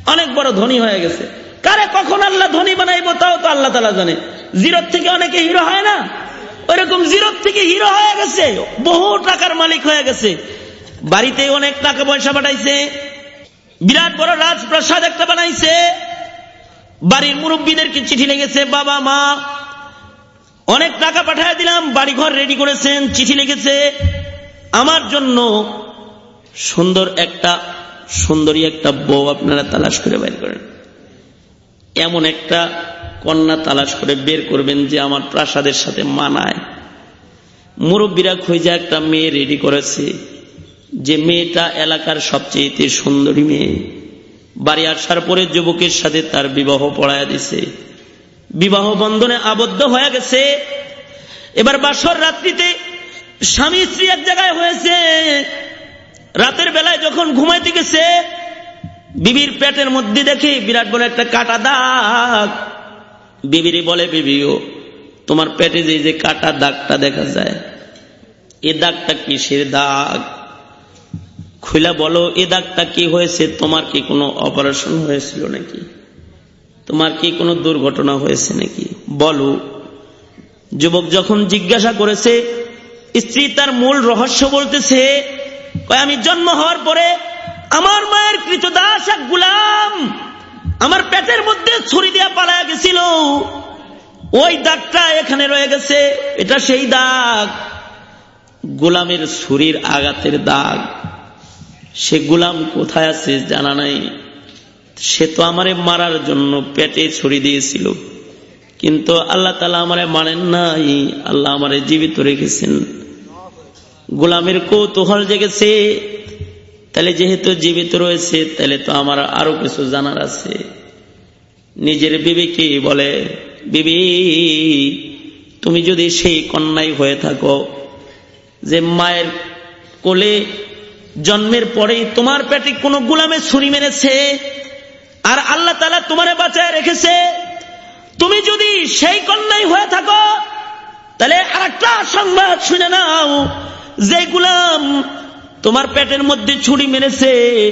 অনেক বড় ধনী হয়ে গেছে। কারে কখন আল্লাহ ধনী বানাইবো তাও তো আল্লাহ তালা জানে। জিরোর থেকে অনেকে হিরো হয় না। ওইরকম জিরোর থেকে হিরো হয়ে গেছে। বহু টাকার মালিক হয়ে গেছে। বাড়িতে অনেক টাকা পয়সা পাঠাইছে। বিরাট বড় রাজপ্রাসাদ একটা বানাইছে। বাড়ির মুরব্বীদেরকে চিঠি লেগেছে, বাবা, মা, অনেক টাকা পাঠিয়ে দিলাম বাড়ি ঘর রেডি করেছেন। চিঠি লেগেছে, আমার জন্য সুন্দর একটা, সুন্দরী একটা বউ আপনারা তালাশ করে বের করেন। এমন একটা কন্যা তালাশ করে বের করবেন যে আমার প্রাসাদের সাথে মানায়। মুরব্বীরা খুঁজে একটা মেয়ে রেডি করেছে, যে মেয়েটা এলাকার সবচেয়ে সুন্দরী মেয়ে। বাড়ি আসার পরে যুবকের সাথে তার বিবাহ পড়ায় দিছে। বিবাহ বন্ধনে আবদ্ধ হয়ে গেছে। এবার বাসর রাত্রিতে স্বামী স্ত্রী এক জায়গায় হয়েছে। রাতের বেলায় যখন ঘুমাইতে গেছে, বিবির পেটের মধ্যে দেখে বিরাট বড় একটা কাটা দাগ। বিবিরি বলে, বিবিও, তোমার পেটে যে যে কাটা দাগটা দেখা যায়, এ দাগটা কিসের দাগ? খুলা বলো, এ দাগটা কি হয়েছে? তোমার কি কোনো অপারেশন হয়েছিল নাকি? তোমার কি কোনো দুর্ঘটনা হয়েছে নাকি? বলো, যুবক যখন জিজ্ঞাসা করেছে, স্ত্রী তার মূল রহস্য বলতেছে আমি জন্ম হওয়ার পরে আমার মায়ের কৃতদাস এক গুলাম, আমার পেটের মধ্যে ছুরি দিয়া পালা গেছিল। ওই দাগটা এখানে রয়ে গেছে, এটা সেই দাগ। গোলামের ছুরির আঘাতের দাগ। সে গুলাম কোথায় আছে জানা নাই। সে তো আমারে মারার জন্য পেটে ছুরি দিয়েছিল। কিন্তু আল্লাহ তালা আমারে মানেন নাই, আল্লাহ আমারে জীবিত রেখেছেন। গোলামের কৌতূহল জেগেছে, তাহলে যেহেতু জীবিত রয়েছে, তাহলে তো আমার আরও কিছু জানার আছে। নিজের বিবেকে বলে, বিবি, তুমি যদি সেই কন্যাই হয়ে থাকো, যে মায়ের কোলে জন্মের পরেই তোমার পেটে কোনো গুলামে ছুরি মেরেছে। আর আল্লাহ তালা তোমারে বাঁচায় রেখেছে। তুমি যদি সেই কন্যাই হয়ে থাকো, তাহলে আর একটা সংবাদ শুনে নাও। যে গুলাম তোমার পেটের মধ্যে ছুরি মেরেছে,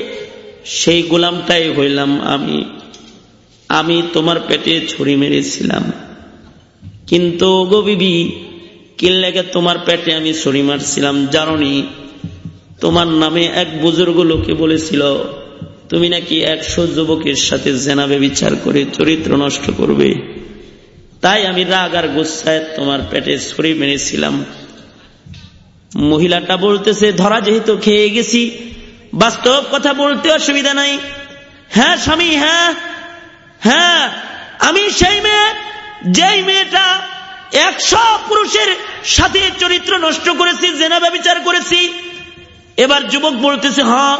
সেই গোলামটাই হইলাম আমি। আমি তোমার পেটে ছুরি মেরেছিলাম। কিন্তু গো বিবি, কিল্লেগে তোমার পেটে আমি ছুরি মারছিলাম, জাননি? তোমার নামে এক বুজুর্গ লোকে বলেছিল, তুমি নাকি একশো যুবকের সাথে জেনাবে বিচার করে চরিত্র নষ্ট করবে? তাই আমি রাগ আর গুসায় তোমার পেটে ছুরি মেরেছিলাম। মহিলাটা বলতেছে, ধরা যেহেতু খেয়ে গেছি, বাস্তব কথা বলতে অসুবিধা নাই। হ্যাঁ স্বামী হ্যাঁ হ্যাঁ আমি সেই মেয়ে, যেই মেয়েটা একশো পুরুষের সাথে চরিত্র নষ্ট করেছি জেনাবে বিচার করেছি এবার যুবক বলতেছে হ্যাঁ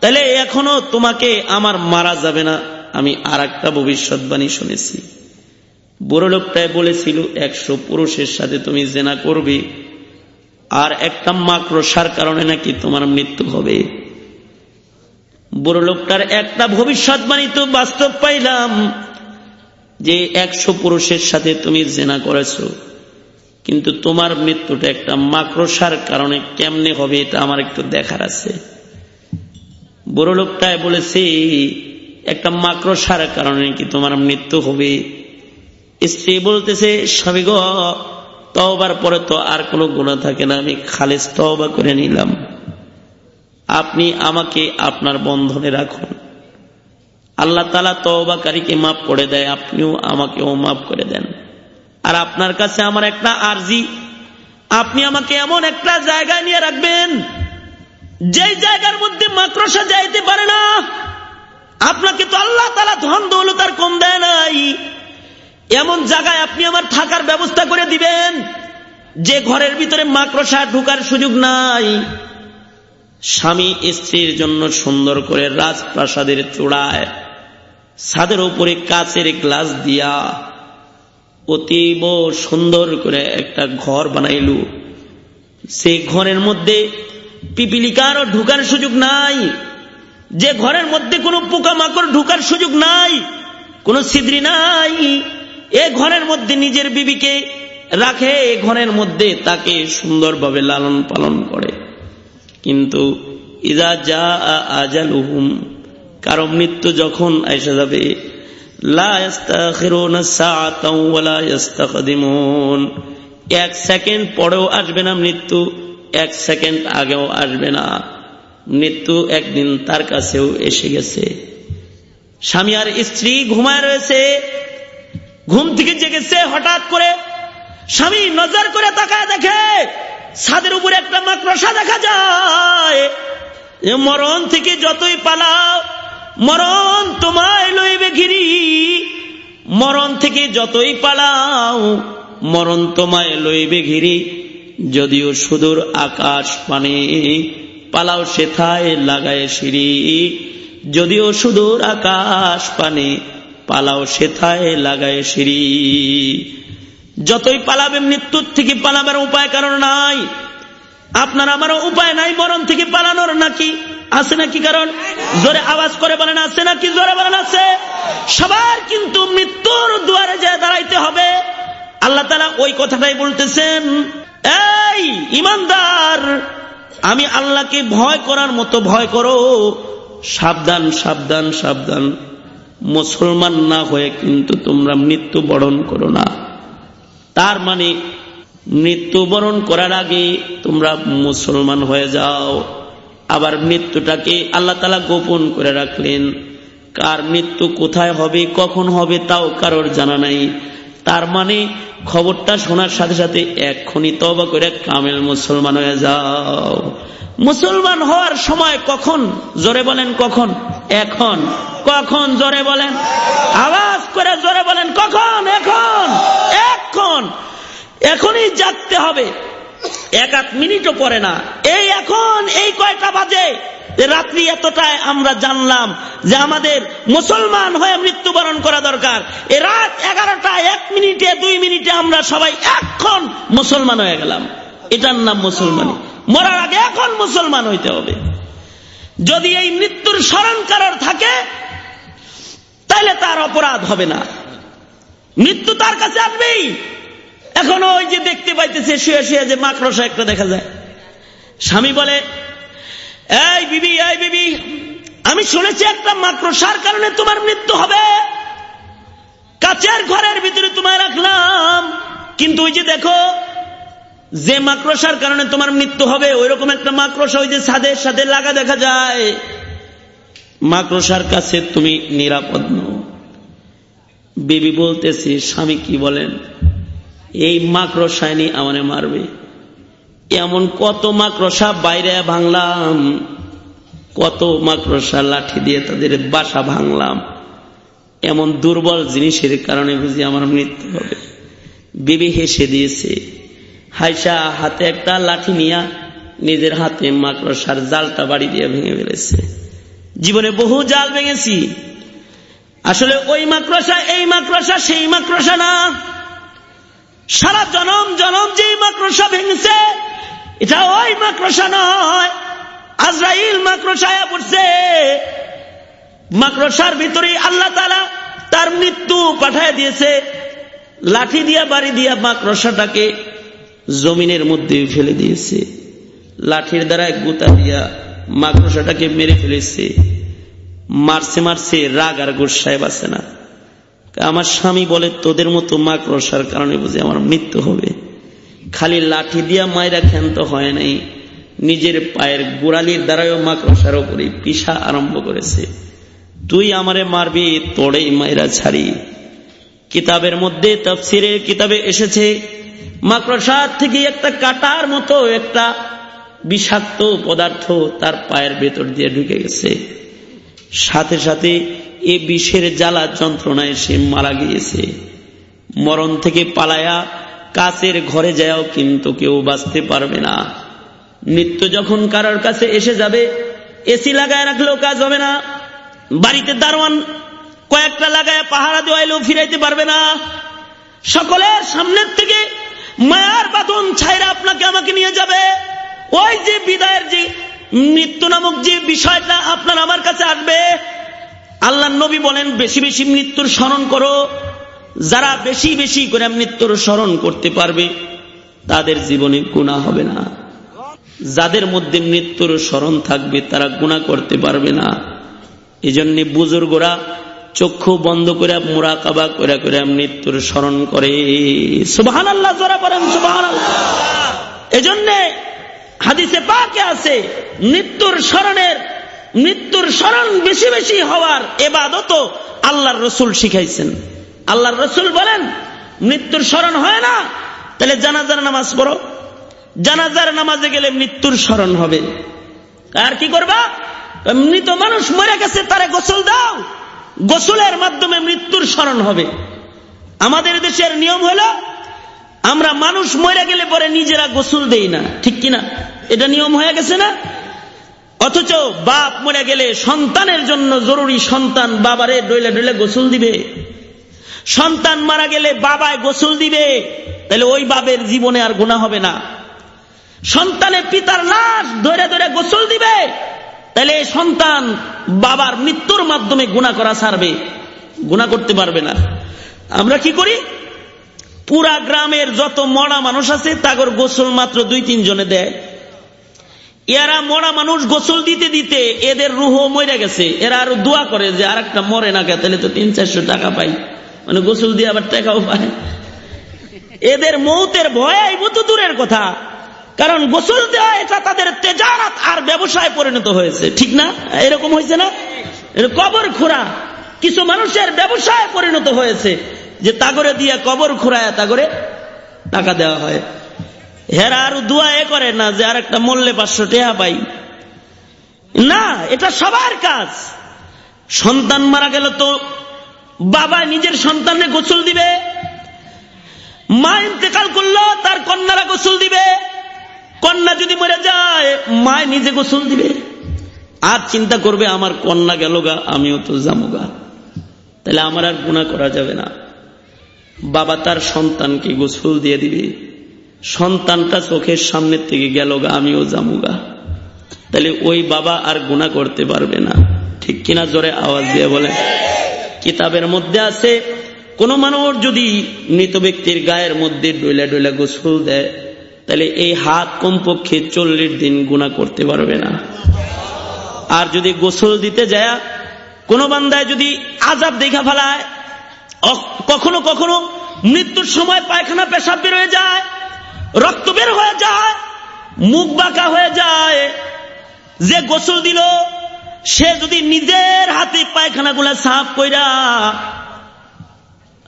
তাহলে এখনও তোমাকে আমার মারা যাবে না। আমি আর একটা ভবিষ্যৎবাণী শুনেছি। বুড়ো লোকটায় বলেছিল, একশো পুরুষের সাথে তুমি জেনা করবে আর একটা মাকড়সার কারণে নাকি তোমার মৃত্যু হবে। বুড়ো লোকটার একটা ভবিষ্যৎবাণী তো বাস্তব পাইলাম যে একশো পুরুষের সাথে তুমি জেনা করেছ। কিন্তু তোমার মৃত্যুটা একটা মাকড়সার কারণে কেমনে হবে এটা আমার একটু দেখার আছে। বুড়ো লোকটায় বলেছে, একটা মাকড়সার কারণে কি তোমার মৃত্যু হবে? স্ত্রী বলতেছে, স্বামী গ পরে তো আর কোনো গুণা থাকে না, আমি খালেজ তওবা করে নিলাম। আপনি আমাকে আপনার বন্ধনে রাখুন। আল্লাহ তালা তওবাকারীকে মাফ করে দেয়, আপনিও আমাকেও মাফ করে দেন। আর আপনার কাছে আমার একটা আরজি। আপনি আমাকে এমন একটা জায়গায় নিয়ে রাখবেন, যেই জায়গার মধ্যে মাকড়সা যাইতে পারে না। আপনাকে তো আল্লাহ তালা ধন দৌলতার কম দেয় নাই। এমন জায়গায় আপনি আমার থাকার ব্যবস্থা করে দিবেন, যে ঘরের ভিতরে মাকড়সা ঢুকার সুযোগ নাই। স্বামী স্ত্রীর জন্য সুন্দর করে রাজপ্রাসাদের চূড়ায়, ছাদের উপরে কাচের গ্লাস দিয়া অতীব সুন্দর করে একটা ঘর বানাইল। সেই ঘরের মধ্যে পিপিলিকারও ঢুকার সুযোগ নাই। যে ঘরের মধ্যে কোনো পোকামাকড় ঢুকার সুযোগ নাই, কোনো ছিদ্রি নাই, এ ঘরের মধ্যে নিজের বিবিকে রাখে, এ ঘরের মধ্যে তাকে সুন্দরভাবে লালন পালন করে। কিন্তু ইজা যা আজালুহুম, কারও মৃত্যু যখন এসে যাবে এক সেকেন্ড পরেও আসবে না মৃত্যু, এক সেকেন্ড আগেও আসবে না। মৃত্যু একদিন তার কাছেও এসে গেছে। স্বামী আর স্ত্রী ঘুমায় রয়েছে। ঘুম থেকে জেগেছে, হঠাৎ করে স্বামী নজর করে তাকায় দেখে ছাদের উপরে একটা মাকড়সা দেখা যায়। মরণ থেকে যতই পালাও মরণ তোমায় লইবে ঘিরি। মরণ থেকে যতই পালাও, মরণ তোমায় লইবে ঘিরি। যদিও সুদূর আকাশ পানে, পালাও সেথায় লাগায় সিঁড়ি। যদিও সুদূর আকাশ পানে, পালাও সেথায় লাগায় সিঁড়ি। যতই পালাবে, মৃত্যুর থেকে পালাবার উপায় কারণ নাই। আপনার আমারও উপায় নাই মরণ থেকে পালানোর নাকি? আছে নাকি কারণ? জোরে আওয়াজ করে বলেন, আছে নাকি? জোরে বলেন, আছে। সবার কিন্তু মৃত্যুর দুয়ারে যে দাঁড়াইতে হবে। আল্লাহ তালা ওই কথাটাই বলতেছেন, এই ইমানদার, আমি আল্লাহকে ভয় করার মতো ভয় করো। সাবধান সাবধান সাবধান। মুসলমান না হয়ে কিন্তু তোমরা মৃত্যু বরণ করো না। তার মানে মৃত্যুবরণ করার আগে তোমরা মুসলমান হয়ে যাও। আবার মৃত্যুটাকে আল্লাহ তালা গোপন করে রাখলেন। কার মৃত্যু কোথায় হবে, কখন হবে, তাও কারোর জানা নাই। তার মানে খবরটা শোনার সাথে সাথে এক্ষুনি তবা করে কামেল মুসলমান হয়ে যাও। মুসলমান হওয়ার সময় কখন? জোরে বলেন কখন? এখন। কখন? জোরে বলেন। আওয়াজ করে জোরে বলেন, কখন? এখন। এখন। এখনই জাগতে হবে। এক আধ মিনিটও পরে না। এই এখন, এই কয়টা বাজে? রাত্রি এতটায় আমরা জানলাম যে আমাদের মুসলমান হয়ে মৃত্যুবরণ করা দরকার। এ রাত এগারোটা, এক মিনিটে, দুই মিনিটে আমরা সবাই এখন মুসলমান হয়ে গেলাম। এটার নাম মুসলমানি। মরার আগে এখন মুসলমান হইতে হবে। যদি এই মৃত্যুর স্মরণ কারোর থাকে তাহলে তার অপরাধ হবে না। মৃত্যু তার কাছে আসবেই। এখনও ওই যে দেখতে পাইতেছে, শুয়ে শুয়ে যে মাকড়সা একটা দেখা যায়। স্বামী বলে, এই বিবি এই বিবি, আমি শুনেছি একটা মাকড়সার কারণে তোমার মৃত্যু হবে। কাচের ঘরের ভিতরে তোমায় রাখলাম। কিন্তু ওই যে দেখো, যে মাকড়সার কারণে তোমার মৃত্যু হবে ওই রকম একটা মাকড়সা ওই যে ছাদের সাথে লাগা দেখা যায়। মাকড়সার কাছে তুমি নিরাপদ বিবি বলতেছি, স্বামী কি বলেন? এই মাকড়সায়নি আমারে মারবে। এমন কত মাকড়সা বাইরে ভাঙলাম, কত মাকড়সা লাঠি দিয়ে তাদের বাসা ভাঙলাম। এমন দুর্বল জিনিসের কারণে বুঝি আমার মৃত্যু হবে। বিবি হেসে দিয়েছে, হাইসা হাতে একটা লাঠি নিয়া নিজের হাতে মাকড়সার জালটা বাড়ি দিয়ে ভেঙে ফেলেছে। জীবনে বহু জাল ভেঙেছি। আসলে ওই মাকড়সা, এই মাকড়সা, সেই মাকড়সা না। সারা জনম জনম যে মাকড়সা ভেঙেছে, এটা ওই মাকড়সা নয়। আজরাইল মাকড়সায়া পড়ছে। মাকড়সার ভিতরে আল্লাহ তালা তার মৃত্যু পাঠায় দিয়েছে। লাঠি দিয়া, বাড়ি দিয়া মাকড়সাটাকে জমিনের মধ্যে ফেলে দিয়েছে। লাঠির দ্বারা গুতা দিয়া মাকড়সাটাকে মেরে ফেলেছে। মারছে মারছে রাগ আর গোসায় বাসে না। আমার স্বামী বলে, তোদের মতো মাকড়সার কারণে বুঝে আমার মৃত্যু হবে। খালি লাঠি দিয়া মায়েরা ক্ষান্ত হয় নাই। নিজের পায়ের গোড়ালির দ্বারাও মাকড়সার ওপরে পিসা আরম্ভ করেছে। তুই আমারে মারবি, তোড়েই মায়েরা ছাড়ি। কিতাবের মধ্যে তফসিরের কিতাবে এসেছে মাকড়সার থেকে একটা কাটার মতো একটা বিষাক্ত পদার্থ তার পায়ের ভেতর দিয়ে ঢুকে গেছে। সাথে সাথে এ বিষের জ্বালা যন্ত্রণায় সে মারা গিয়েছে। মরণ থেকে পালায়া কাছের ঘরে যাও কিন্তু কেউ বাঁচতে পারবে না। মৃত্যু যখন কারোর কাছে এসে যাবে, এসি লাগায় রাখলেও কাজ হবে না। বাড়িতে দারোয়ান কয়েকটা লাগায় পাহারা দেওয়াইলেও ফিরাইতে পারবে না। সকলের সামনের থেকে মায়ার বাঁধন ছাইরা আপনাকে আমাকে নিয়ে যাবে। ওই যে বিদায়ের যে মৃত্যু নামক যে বিষয়টা আপনার আমার কাছে আসবে আল্লাহ নবী বলেন, বেশি বেশি মৃত্যুর স্মরণ করো। যারা বেশি বেশি করে মৃত্যুর স্মরণ করতে পারবে, তাদের জীবনে গুণা হবে না। যাদের মধ্যে মৃত্যুর স্মরণ থাকবে, তারা গুণা করতে পারবে না। এই জন্য বুজুর্গরা চক্ষু বন্ধ করে, মোরাকাবা করে করে মৃত্যুর স্মরণ করে। সুবাহান আল্লাহ জোরা করেন সুবাহান এজন্যে হাদিসে পাকে আছে, মৃত্যুর স্মরণের মৃত্যুর স্মরণ বেশি বেশি হওয়ার এবাদত আল্লাহর রসুল শিখাইছেন। আল্লাহর রসুল বলেন, মৃত্যুর স্মরণ হয় না, তাহলে জানাজার নামাজ পড়ো। জানাজার নামাজে গেলে মৃত্যুর স্মরণ হবে। আর কি করবা? মৃত মানুষ মরে গেছে, তারে গোসল দাও। গোসলের মাধ্যমে মৃত্যুর স্মরণ হবে। আমাদের দেশের নিয়ম হলো, আমরা মানুষ মরে গেলে পরে নিজেরা গোসল দেই না। ঠিক কিনা? এটা নিয়ম হয়ে গেছে না? অথচ বাপ মরে গেলে সন্তানের জন্য জরুরি সন্তান বাবারে ডইলে ডইলে গোসল দিবে। সন্তান মারা গেলে বাবায় গোসল দিবে, তাহলে ওই বাবের জীবনে আর গুণা হবে না। সন্তানের পিতার লাশ ধরে ধরে গোসল দিবে, তাহলে সন্তান বাবার মৃত্যুর মাধ্যমে গুণা করা ছাড়বে গুণা করতে পারবে না। আমরা কি করি? পুরা গ্রামের যত মরা মানুষ আছে, তাগর গোসল মাত্র দুই তিন জনে দেয়। এরা মরা মানুষ গোসল দিতে দিতে এদের রুহ মরে গেছে। এরা আরও দোয়া করে যে আর একটা মরে না কে তাহলে তো তিন চারশো টাকা পাই। মানে গোসল দিয়ে আবার টাকাও পায়। এদের মৌতের ভয় আইব তো দূরের কথা। কারণ গোসল দেওয়া এটা তাদের তেজারাত আর ব্যবসায় পরিণত হয়েছে। ঠিক না? এরকম হয়েছে না? কবর খোরা কিছু মানুষের ব্যবসায় পরিণত হয়েছে। যে তাগরে দিয়ে কবর খোরায় তাগরে টাকা দেওয়া হয়। হেরা আর দোয়া এ করে না যে আর একটা মূল্যে পাঁচশো টেহা পাই। না, এটা সবার কাজ। সন্তান মারা গেল তো বাবা নিজের সন্তানে গোসল দিবে, মা ইন্তেকাল করল, তার কন্যারা গোসল দিবে। কন্যা যদি মরে যায়, মা নিজে গোসল দিবে। আর চিন্তা করবে, আমার কন্যা গেল গা, আমিও তো যাব গা। তাহলে আমার আর গুণা করা যাবে না। বাবা তার সন্তানকে গোসল দিয়ে দিবে। সন্তানটা চোখের সামনের থেকে গেল গা, আমিও যামুগা তাহলে ওই বাবা আর গুণা করতে পারবে না। ঠিক কিনা জোরে আওয়াজ দিয়ে বলে। কিতাবের মধ্যে আছে, কোন মানুষ যদি মৃত ব্যক্তির গায়ের মধ্যে ডইলা ডইলা গোসল দেয়, তাহলে এই হাত কমপক্ষে চল্লিশ দিন গুণা করতে পারবে না। আর যদি গোসল দিতে যায়, কোন বান্দায় যদি আজাব দেখা ফেলায় কখনো কখনো মৃত্যুর সময় পায়খানা পেশাব বেরোয় যায় রক্ত বের হয়ে যায়, মুখ বাঁকা হয়ে যায়। যে গোসল দিল, সে যদি নিজের হাতে পায়খানা গুলা সাফ কইরা,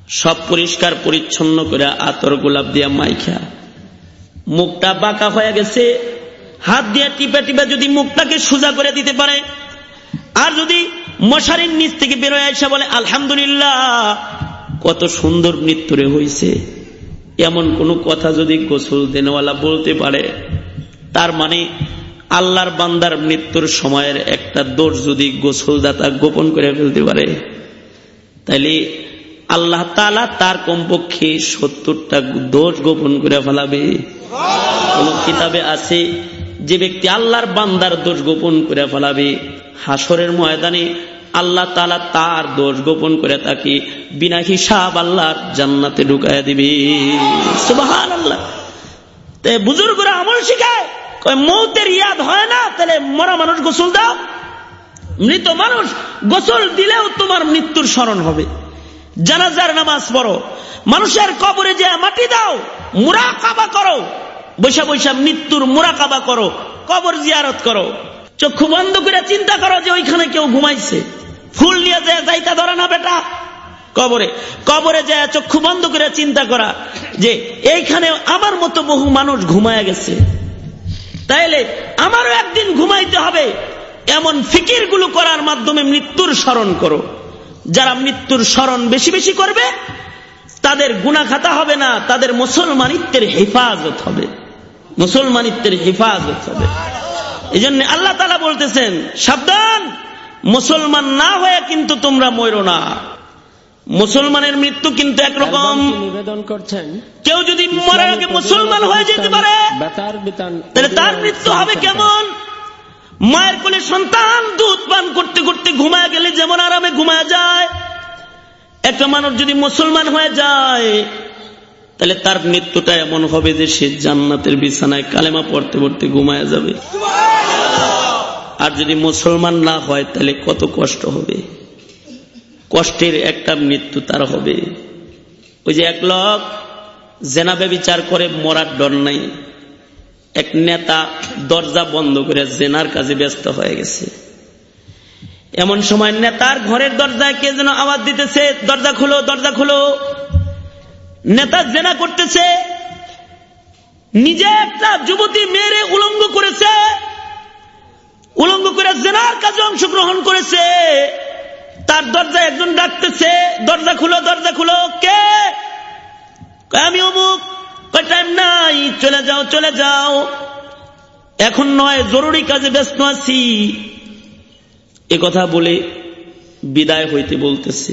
সব পরিষ্কার পরিচ্ছন্ন করে আতর গোলাপ দিয়া মাইখা, মুখটা বাঁকা হয়ে গেছে, হাত দিয়ে টিপে টিপে যদি মুখটাকে সোজা করে দিতে পারে, আর যদি মশারির নিচ থেকে বেরোয় আসা বলে, আলহামদুলিল্লাহ, কত সুন্দর মৃত্যুরে হয়েছে এমন কোন কথা যদি গোসল দেনওয়ালা বলতে পারে, তার মানে আল্লাহর বান্দার মৃত্যুর সময়ের একটা দোষ যদি গোসলদাতা গোপন করে ফেলতে পারে, তাইলে আল্লাহ তালা তার কমপক্ষে সত্তরটা দোষ গোপন করে ফেলাবে। কোন কিতাবে আছে যে ব্যক্তি আল্লাহর বান্দার দোষ গোপন করে ফেলাবে? হাসরের ময়দানে আল্লাহ তালা তার দোষ গোপন করে তাকে বিনা হিসাব আল্লাহর জান্নাতে ঢুকায় দিবি। সুবাহান আল্লাহ বুজুর্গরা আমল শিখায় মৌতের ইয়াদ হয় না, তাহলে মরা মানুষ গোসল দাও। মৃত মানুষ গোসল দিলেও তোমার মৃত্যুর স্মরণ হবে। জানাজার নামাজ পড়ো। মানুষের কবরে যে মাটি দাও মুরা কাবা করো। বৈশা বৈশা মৃত্যুর মুরা কাবা করো, কবর জিয়ারত করো। চক্ষু বন্ধ করে চিন্তা করো যে ওইখানে কেউ ঘুমাইছে। ফুল নিয়ে যায় যাইতা ধরে না বেটা, কবরে। কবরে যায় চক্ষু বন্ধ করে চিন্তা করা যে এইখানে আমার মতো বহু মানুষ ঘুমায় গেছে। তাইলে আমারও একদিন ঘুমাইতে হবে। এমন ফিকিরগুলো করার মাধ্যমে মৃত্যুর স্মরণ করো। যারা মৃত্যুর স্মরণ বেশি বেশি করবে, তাদের গুণা খাতা হবে না, তাদের মুসলমানিত্বের হেফাজত হবে। মুসলমানিত্বের হেফাজত হবে। এই জন্য আল্লাহ তালা বলতেছেন, সাবধান! মুসলমান না হয়ে কিন্তু তোমরা ময়ূর না। মুসলমানের মৃত্যু কিন্তু একরকম। নিবেদন করছেন। কেউ যদি মরার আগে মুসলমান হয়ে যেতে পারে তাহলে তার মৃত্যু হবে কেমন? মায়ের কোলে সন্তান দুধ পান করতে করতে ঘুমায় গেলে যেমন আরামে ঘুমায় যায়। একটা মানুষ যদি মুসলমান হয়ে যায় তাহলে তার মৃত্যুটা এমন হবে যে সে জান্নাতের বিছানায় কালেমা পড়তে পড়তে ঘুমায় যাবে। আর যদি মুসলমান না হয়, তাহলে কত কষ্ট হবে? কষ্টের একটা মৃত্যু তার হবে। ওই যে এক লোক জেনাবে বিচার করে মরার ডর নাই। এক নেতা দরজা বন্ধ করে জেনার কাজে ব্যস্ত হয়ে গেছে। এমন সময় নেতার ঘরের দরজায় কে যেন আওয়াজ দিতেছে, দরজা খুলো দরজা খুলো। নেতা জেনা করতেছে, নিজে একটা যুবতী মেয়েরে উলঙ্গ করেছে। উলঙ্গ করে জেনার কাজে অংশগ্রহণ করেছে। তার দরজায় একজন ডাকতেছে, দরজা খুলো দরজা খুলো, কে? আমি অমুক। টাইম নাই, চলে যাও চলে যাও। এখন নয়, জরুরি কাজে ব্যস্ত আছি। এ কথা বলে বিদায় হইতে বলতেছে।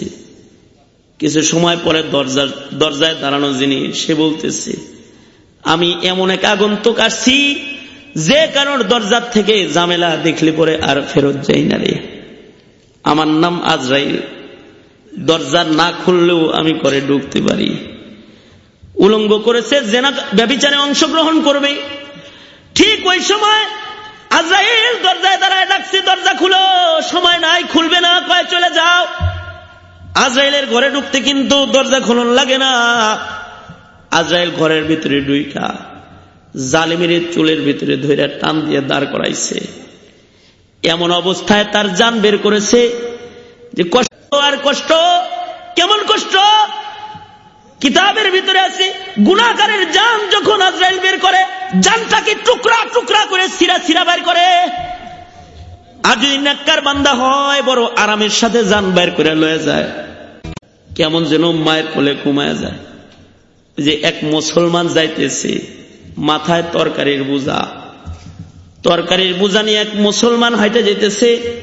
কিছু সময় পরে দরজার, দরজায় দাঁড়ানো যিনি, সে বলতেছে, আমি এমন এক আগন্তক আসছি যে কারোর দরজার থেকে জামেলা দেখলে পরে আর ফেরত যাই না রে। আমার নাম আজরাইল। দরজা না খুললেও আমি করে ঢুকতে পারি। উলঙ্গ করেছে, জেনা ব্যবিচারে অংশগ্রহণ করবে। ঠিক ওই সময় আজরাইল দরজায় দাঁড়ায় ডাকছে, দরজা খুলো, সময় নাই, খুলবে না, কয় চলে যাও। আজরাইলের ঘরে ঢুকতে কিন্তু দরজা খুলন লাগে না। আজরাইল ঘরের ভিতরে দুইটা জালিমের চুলের ভিতরে ধৈর্য টান দিয়ে দাঁড় করাইছে। এমন অবস্থায় তার যান বের করেছে যে কষ্ট আর কষ্ট, কেমন কষ্ট? কিতাবের ভিতরে আছে গুণাকারের যান যখন আজরাইল বের করে, জানটাকে টুকরা টুকরা করে সিরা সিরা বের করে। আর যদি নাক্কার বান্দা হয়, বড় আরামের সাথে যান বের করে লয়ে যায়। কেমন যেন মায়ের কোলে ঘুমায় যায়। যে এক মুসলমান যাইতেছে মাথায় তরকারির বোঝা। তরকারির বোঝা নিয়ে এক মুসলমান হাইটে যেতেছে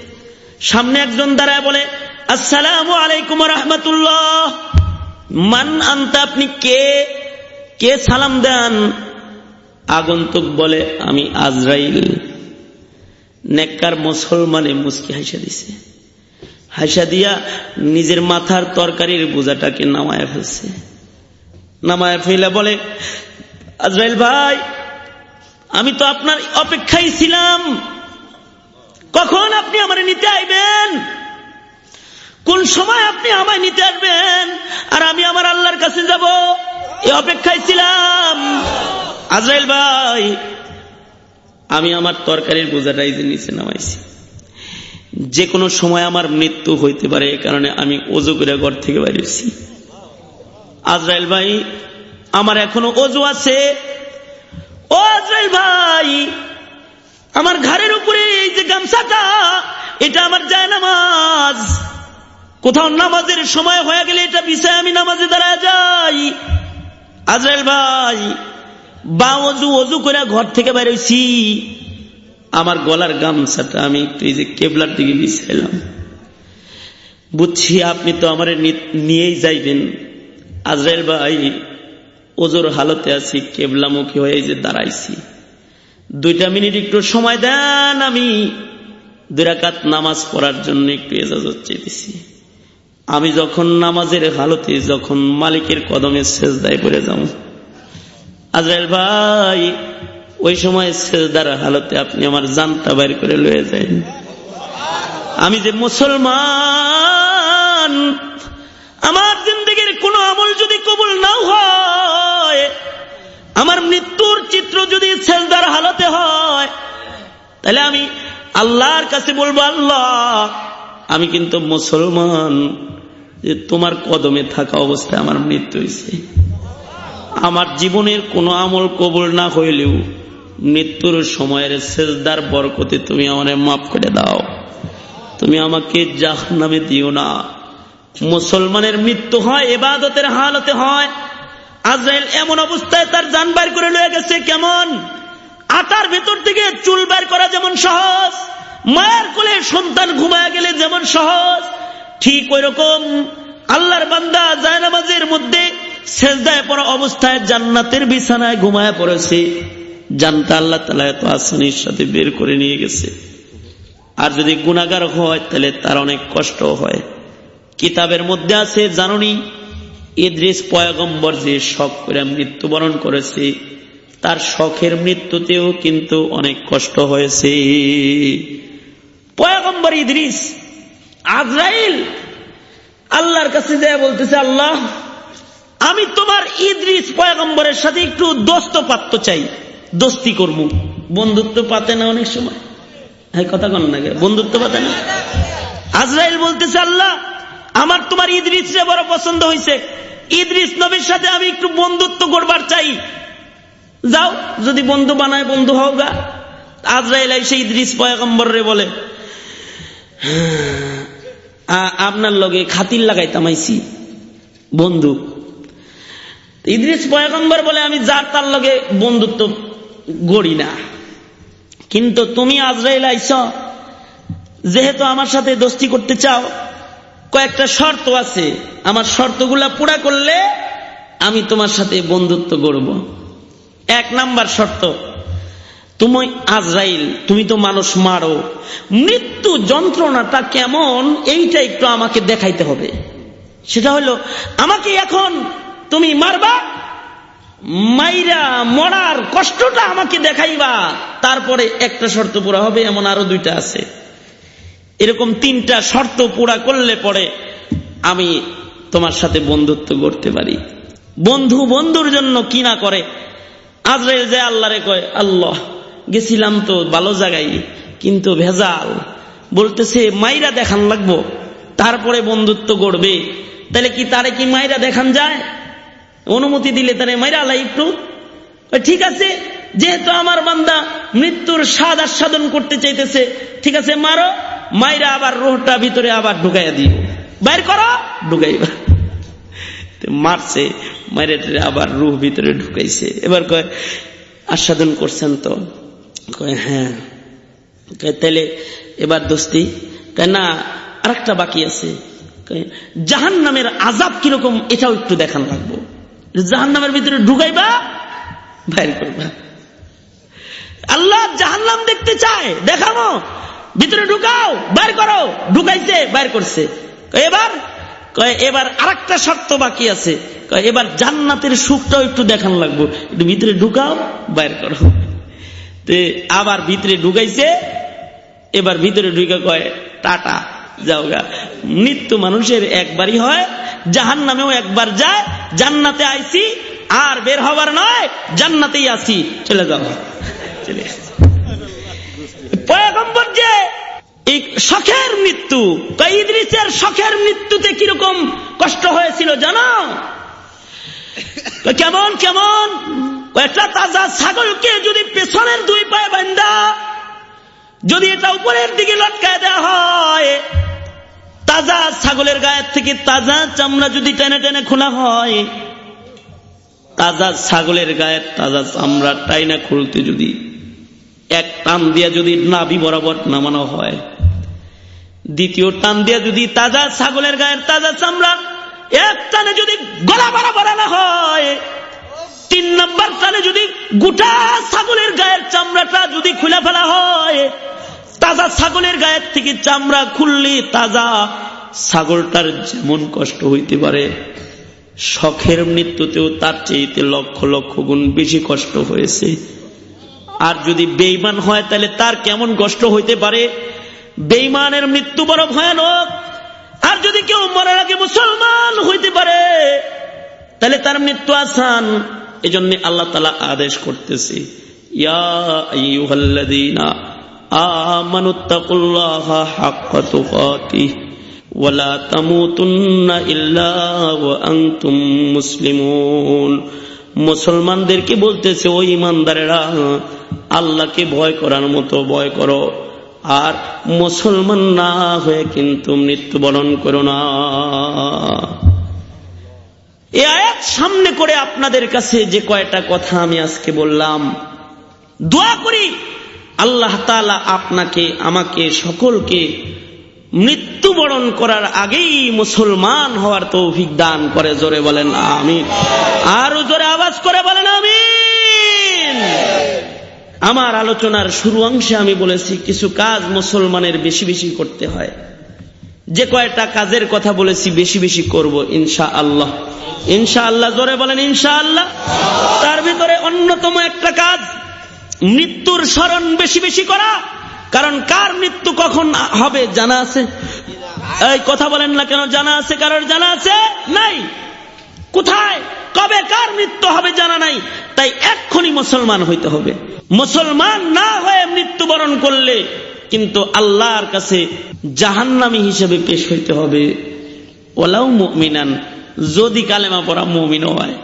সামনে একজন দাঁড়ায় বলে, আসসালাম আলাইকুম রহমতুল্লাহ। মান আনতে, আপনি কে? কে সালাম দেন? আগন্তুক বলে, আমি আজরাইল। নেককার মুসলমানে মুসকি হাসা দিছে। হাসা দিয়া নিজের মাথার তরকারির বোঝাটাকে নামায় ফেলছে। নামায় ফেলে বলে আজরাইল ভাই, আমি তো আপনার অপেক্ষায় ছিলাম। কখন আপনি আমার নিতে আইবেন? কোন সময় আপনি আমায় নিতে আসবেন? আর আমি আমার আল্লাহর কাছে যাব, এ অপেক্ষায় ছিলাম। আজরাইল ভাই, আমি আমার তরকারির বোঝাটাই যে নিচে নামাইছি। যে কোনো সময় আমার মৃত্যু হইতে পারে, এ কারণে আমি অজু করে ঘর থেকে বাইরেছি আজরাইল ভাই আমার এখনও অজু আছে। ও ভাই, আমার ঘরের উপরে এই যে গামছাটা, এটা আমার যায় নামাজ কোথাও নামাজের সময় হয়ে গেলে এটা বিষয় আমি নামাজে দাঁড়া যাই। আজরাইল ভাই, বা অজু অজু করে ঘর থেকে বেরোইছি। আমার গলার গামছাটা আমি একটু এই যে কেবলার দিকে বিছাইলাম। বুঝছি আপনি তো আমার নিয়েই যাইবেন। আজরাইল ভাই ওজোর হালতে আছি, কেবলামুখী হয়ে যে দাঁড়াইছি। দুইটা মিনিট একটু সময় দেন আমি। দুরাকাত নামাজ পড়ার জন্য একটু এজাজত চেয়েছি আমি যখন নামাজের হালতে, যখন মালিকের কদমে শেষদায় পড়ে যাব। আজরাইল ভাই, ওই সময় শেষদার হালতে আপনি আমার জানতা বাইর করে লয়ে যান। আমি যে মুসলমান, আমার জিন্দগির কোন আমল যদি কবুল নাও হয় আমার মৃত্যুর চিত্র যদি শেষদার হালতে হয়, তাহলে আমি আল্লাহর কাছে বলব, আল্লাহ, আমি কিন্তু মুসলমান, যে তোমার কদমে থাকা অবস্থায় আমার মৃত্যু হয়েছে। আমার জীবনের কোনো আমল কবুল না হইলেও মৃত্যুর সময়ের শেষদার বরকতে তুমি আমার মাফ করে দাও। তুমি আমাকে জাহ নামে দিও না। মুসলমানের মৃত্যু হয়, এবাদতের হালতে হয় আজরাইল এমন অবস্থায় তার যান বাইর করে লয়ে গেছে কেমন? আটার ভেতর থেকে চুল বাইর করা যেমন সহজ, মায়ের কোলে সন্তান ঘুমায় গেলে যেমন সহজ, ঠিক ওই রকম আল্লাহর বান্দা জায়নামাজের মধ্যে শেষদায় পড়া অবস্থায় জান্নাতের বিছানায় ঘুমায় পড়েছে। জানতে আল্লাহ তালা এত আসানির সাথে বের করে নিয়ে গেছে। আর যদি গুণাগার হয়, তাহলে তার অনেক কষ্ট হয়। কিতাবের মধ্যে আছে জাননি ইদ্রিস পয়গম্বর যে শখ করে মৃত্যুবরণ করেছে, তার শখের মৃত্যুতেও কিন্তু অনেক কষ্ট হয়েছে। পয়গম্বর ইদ্রিস, আজরাইল, আল্লাহর কাছে যায় বলতেছে, আল্লাহ, আমি তোমার ইদ্রিস পয়গম্বরের সাথে একটু দোস্ত পাত্র চাই, দোস্তি করব। বন্ধুত্ব পাতে না অনেক সময়? হ্যাঁ কথা কন না বন্ধুত্ব পাতে না? আজরাইল বলতেছে, আল্লাহ আমার তোমার ইদ্রিসে বড় পছন্দ হয়েছে ইদ্রিস নবীর সাথে আমি একটু বন্ধুত্ব করবার চাই। যাও, যদি বন্ধু বানায়, বন্ধু হও গা। আজরাইল এসে ইদ্রিস রে বলে আপনার লগে খাতির লাগাই তামাইছি বন্ধু। ইদ্রিস পয়গম্বর বলে, আমি যার তার লগে বন্ধুত্ব গড়ি না। কিন্তু তুমি আজরাইল আইস যেহেতু আমার সাথে দোস্তি করতে চাও কয়েকটা শর্ত আছে। আমার শর্তগুলা পুরা করলে আমি তোমার সাথে বন্ধুত্ব গড়ব এক নাম্বার শর্ত, তুমি আজরাইল, তুমি তো মানুষ মারো। মৃত্যু যন্ত্রণাটা কেমন, এইটা একটু আমাকে দেখাইতে হবে। সেটা হলো, আমাকে এখন তুমি মারবা, মাইরা মরার কষ্টটা আমাকে দেখাইবা। তারপরে একটা শর্ত পুরা হবে, এমন আরও দুইটা আছে। এরকম তিনটা শর্ত পুরা করলে পরে আমি তোমার সাথে বন্ধুত্ব করতে পারি। বন্ধু বন্ধুর জন্য কি না করে? আজরাইল যে আল্লাহরে কয়, আল্লাহ, গেছিলাম তো ভালো জায়গায়, কিন্তু ভেজাল। বলতেছে, মাইরা দেখান লাগবো, তারপরে বন্ধুত্ব করবে। তাহলে কি তারে কি মাইরা দেখান যায়? অনুমতি দিলে তারে মাইরা আলাই একটু? ঠিক আছে, যেহেতু আমার বান্দা মৃত্যুর স্বাদ আস্বাদন করতে চাইতেছে, ঠিক আছে, মারো। মাইরা আবার রোহটা ভিতরে আবার ঢুকাইয়া দিও। বাইর করো, ঢুকাইবা। মারছে, মাইরে আবার রুহ ভিতরে ঢুকাইছে। এবার কয়, আস্বাদন করছেন তো? কয় হ্যাঁ। তাহলে এবার দোস্তি, কয়, না আর একটা বাকি আছে। জাহান নামের আজাব কীরকম এটাও একটু দেখান লাগবো। জাহান নামের ভিতরে ঢুকাইবা, বাইর করবা। আল্লাহ জাহান নাম দেখতে চায়, দেখাবো। ভিতরে ঢুকাও, বাইর করো। ঢুকাইছে, বাইর করছে। এবার? এবার আর একটা শর্ত বাকি আছে। এবার জান্নাতের সুখটাও একটু দেখান লাগবো। একটু ভিতরে ঢুকাও, বাইর করো। আবার ভিতরে ঢুকাইছে, এবার ভিতরে ঢুকে কয়, টাটা, যাও গা। মৃত্যু মানুষের একবারই হয় জাহান নামেও একবার যায়, জান্নাতে আইসি আর বের হবার নয়, জান্নাতেই আসি চলে যাও। চলে পয়গম্বর যে শখের মৃত্যু ইদ্রিসের শখের মৃত্যুতে কীরকম কষ্ট হয়েছিল জানো? কেমন কেমন? একটা তাজা ছাগলকে যদি পেছনের দুই পায়ে বান্ধা, যদি এটা উপরের দিকে লটকায় দেওয়া হয়, তাজা ছাগলের গায়ের থেকে তাজা চামড়া যদি টেনে টেনে খোলা হয়, তাজা ছাগলের গায়ের তাজা চামড়া টাইনা খুলতে যদি এক টান দিয়া যদি নাভি বরাবর নামানো হয়। দ্বিতীয় টান দিয়া যদি তাজা ছাগলের গায়ের তাজা চামড়া, এক টানে যদি গলা বরাবর আনা হয়, তিন নম্বর টানে যদি গোটা ছাগলের গায়ের চামড়াটা যদি খুলে ফেলা হয়, তাজা ছাগলের গায়ের থেকে চামড়া খুললে তাজা ছাগলটার যেমন কষ্ট হইতে পারে, শখের মৃত্যুতেও তার চেয়েতে লক্ষ লক্ষ গুণ বেশি কষ্ট হয়েছে। আর যদি বেইমান হয়, তাহলে তার কেমন কষ্ট হইতে পারে? বেইমানের মৃত্যু বড় ভয়ানক। আর যদি কেউ মরার আগে মুসলমান হইতে পারে, তাহলে তার মৃত্যু আসান। এই এজন্য আল্লাহ তালা আদেশ করতেছে মুসলিমুন। মুসলমানদেরকে বলতেছে ওই ইমানদারেরা, আল্লাহকে ভয় করার মতো ভয় করো। আর মুসলমান না হয়ে কিন্তু মৃত্যুবরণ করো না। এ আয়াত সামনে করে আপনাদের কাছে যে কয়টা কথা আমি আজকে বললাম, দোয়া করি। আল্লাহ তালা আপনাকে, আমাকে, সকলকে মৃত্যুবরণ করার আগেই মুসলমান হওয়ার তৌফিক দান করে, জোরে বলেন আমিন। আরও জোরে আওয়াজ করে বলেন আমিন। আমার আলোচনার শুরু অংশে আমি বলেছি, কিছু কাজ মুসলমানের বেশি বেশি করতে হয়। যে কয়টা কাজের কথা বলেছি, বেশি বেশি করব ইনশা আল্লাহ ইনশা আল্লাহ জোরে বলেন ইনশা আল্লাহ তার ভিতরে অন্যতম একটা কাজ, মৃত্যুর স্মরণ বেশি বেশি করা। কারণ কার মৃত্যু কখন হবে জানা আছে? এই কথা বলেন না কেন, জানা আছে কারোর, জানা আছে নাই? কোথায়? কবে কার মৃত্যু হবে জানা নাই? তাই এক্ষুনি মুসলমান হইতে হবে। মুসলমান না হয়ে মৃত্যুবরণ করলে কিন্তু আল্লাহর কাছে জাহান্নামী হিসেবে পেশ হইতে হবে। ওলাও মুমিনান, যদি কালেমা পড়া মুমিন হয়।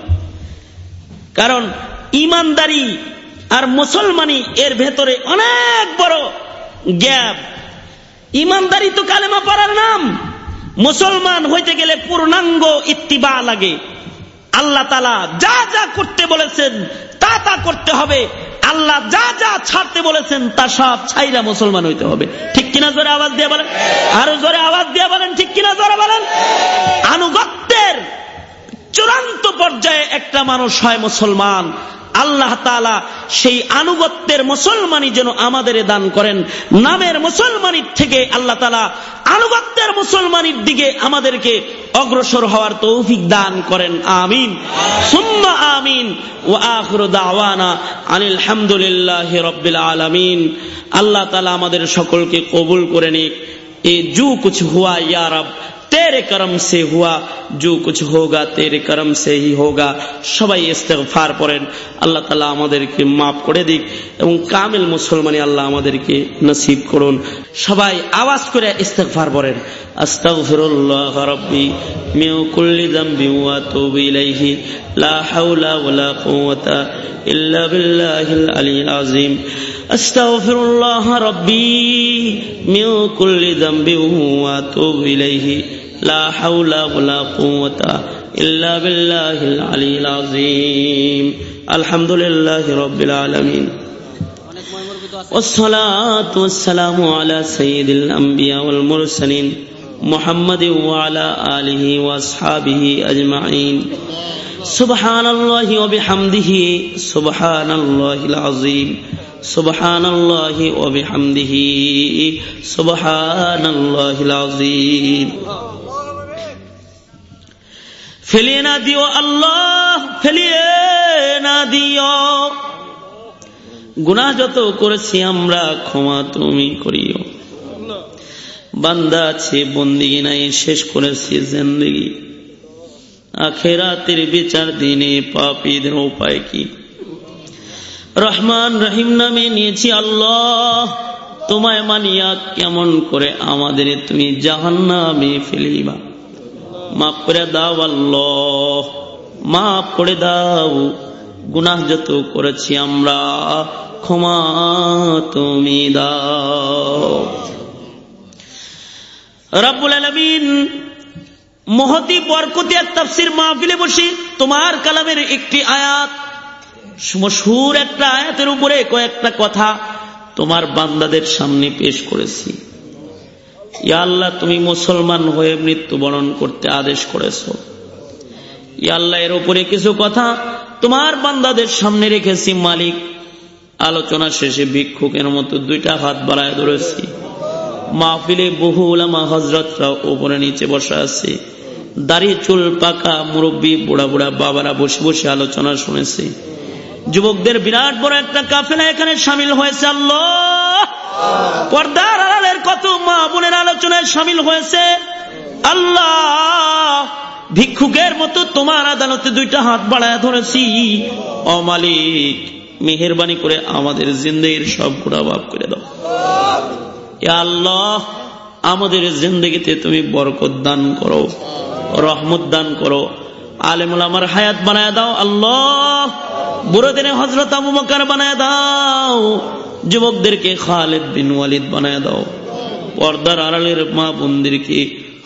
কারণ ইমানদারি আর মুসলমানি এর ভেতরে অনেক বড় গ্যাপ। ইমানদারি তো কালেমা পড়ার নাম। মুসলমান হইতে গেলে পূর্ণাঙ্গ ইত্তিবা লাগে। আল্লাহ তালা যা যা করতে বলেছেন, তা তা করতে হবে। আল্লাহ যা যা ছাড়তে বলেছেন, তা সব ছাইরা মুসলমান হইতে হবে। ঠিক কিনা জোরে আওয়াজ দিয়ে বলেন? আরও জোরে আওয়াজ দিয়ে বলেন, ঠিক কিনা জোরে বলেন? আনুগত্যের চূড়ান্ত পর্যায়ে একটা মানুষ হয় মুসলমান। আল্লাহ তালা সেই আনুগত্যের মুসলমানই যেন আমাদের দান করেন। নামের মুসলমানির থেকে আল্লাহ তালা আনুগত্যের মুসলমানির দিকে আমাদেরকে অগ্রসর হওয়ার তৌফিক দান করেন। আমিন। সুম্মা আমিন। ও আখর দাওয়ানা আনিল হামদুলিল্লাহ রব্বিল আলামিন। আল্লাহ তালা আমাদের সকলকে কবুল করে নিক। এ জু কুছ হুয়া ইয়া তেরে করম সে হুয়া জো কুছ হোগা তেরে করম সে হি হোগা সবাই ইস্তেগফার পড়েন। আল্লাহ তালা আমাদেরকে মাফ করে দিক এবং কামিল মুসলমানি আল্লাহ আমাদেরকে নসিব করুন। সবাই আওয়াজ করে ইস্তেগফার পড়েন। আস্তাগফিরুল্লাহ রাব্বি মিন কুল্লি যামবি ওয়া তুবু ইলাইহি। লা হাওলা ওয়ালা কুওয়াতা ইল্লা বিল্লাহিল আলিয়্যিল আযীম। أستغفر الله ربي من كل ذنب وأتوب إليه لا حول ولا قوة إلا بالله العلي العظيم الحمد لله رب العالمين والصلاة والسلام على سيد الأنبياء والمرسلين محمد وعلى آله وأصحابه أجمعين سبحان الله وبحمده سبحان الله العظيم سبحان الله وبحمده سبحان الله العظيم ফেলিয়ে না দিও আল্লাহ, ফেলিয়ে না দিও। গুনাহ যত করেছি আমরা, ক্ষমা তুমি করিও। বান্দা আছে, বন্দিগি নাই, শেষ করেছি জিন্দগি। আখেরাতের বিচার দিনে পাপীদের উপায় কি? রহমান রহিম নামে নিয়েছি আল্লাহ, তোমায় মানিয়া কেমন করে আমাদের তুমি জাহান্নামে ফেলিবা। মাফ করে দাও আল্লাহ মাফ করে দাও। গুনাহ যত করেছি আমরা, ক্ষমা তুমি দাও। রাব্বুল আলামিন মহতি বরকতি এক তাফসির মাহফিলে বসি, তোমার কালামের একটি আয়াত মশহুর একটা আয়াতের উপরে কয়েকটা কথা তোমার বান্দাদের সামনে পেশ করেছি। আল্লাহ, তুমি মুসলমান হয়ে মৃত্যুবরণ করতে আদেশ করেছ। ইয়া আল্লাহ, এর উপরে কিছু কথা তোমার বান্দাদের সামনে রেখেছি, মালিক। আলোচনা শেষে ভিক্ষুকের মতো দুইটা হাত বাড়ায় ধরেছি। মাহফিলে বহু ওলামা হজরতরা ওপরে নিচে বসা আছে। দাড়ি, চুল, পাকা মুরব্বী, বুড়া বুড়া বাবারা বসে বসে আলোচনা শুনেছি। যুবকদের বিরাট বড় একটা কাফেলা এখানে সামিল হয়েছে, আল্লাহ! পর্দার আড়ালের কত মা বোনের আলোচনায় সামিল হয়েছে? আল্লাহ, ভিক্ষুকের মতো তোমার আদালতে দুইটা হাত বাড়ায় ধরেছি। অমালিক মেহরবানি করে আমাদের জিন্দগির সব গুণা বাপ করে দাও। আল্লাহ, আমাদের জিন্দগিতে তুমি বরকত দান করো, রহমত দান করো। আলেমুল আমার হায়াত বানায় দাও, আল্লাহ। বুড়োদিনে হজরত আবু বকার বানায় দাও। যুবকদেরকে খালেদ বিন ওয়ালিদ বানায় দাও। পর্দার আড়ালের মা বন্দিরকে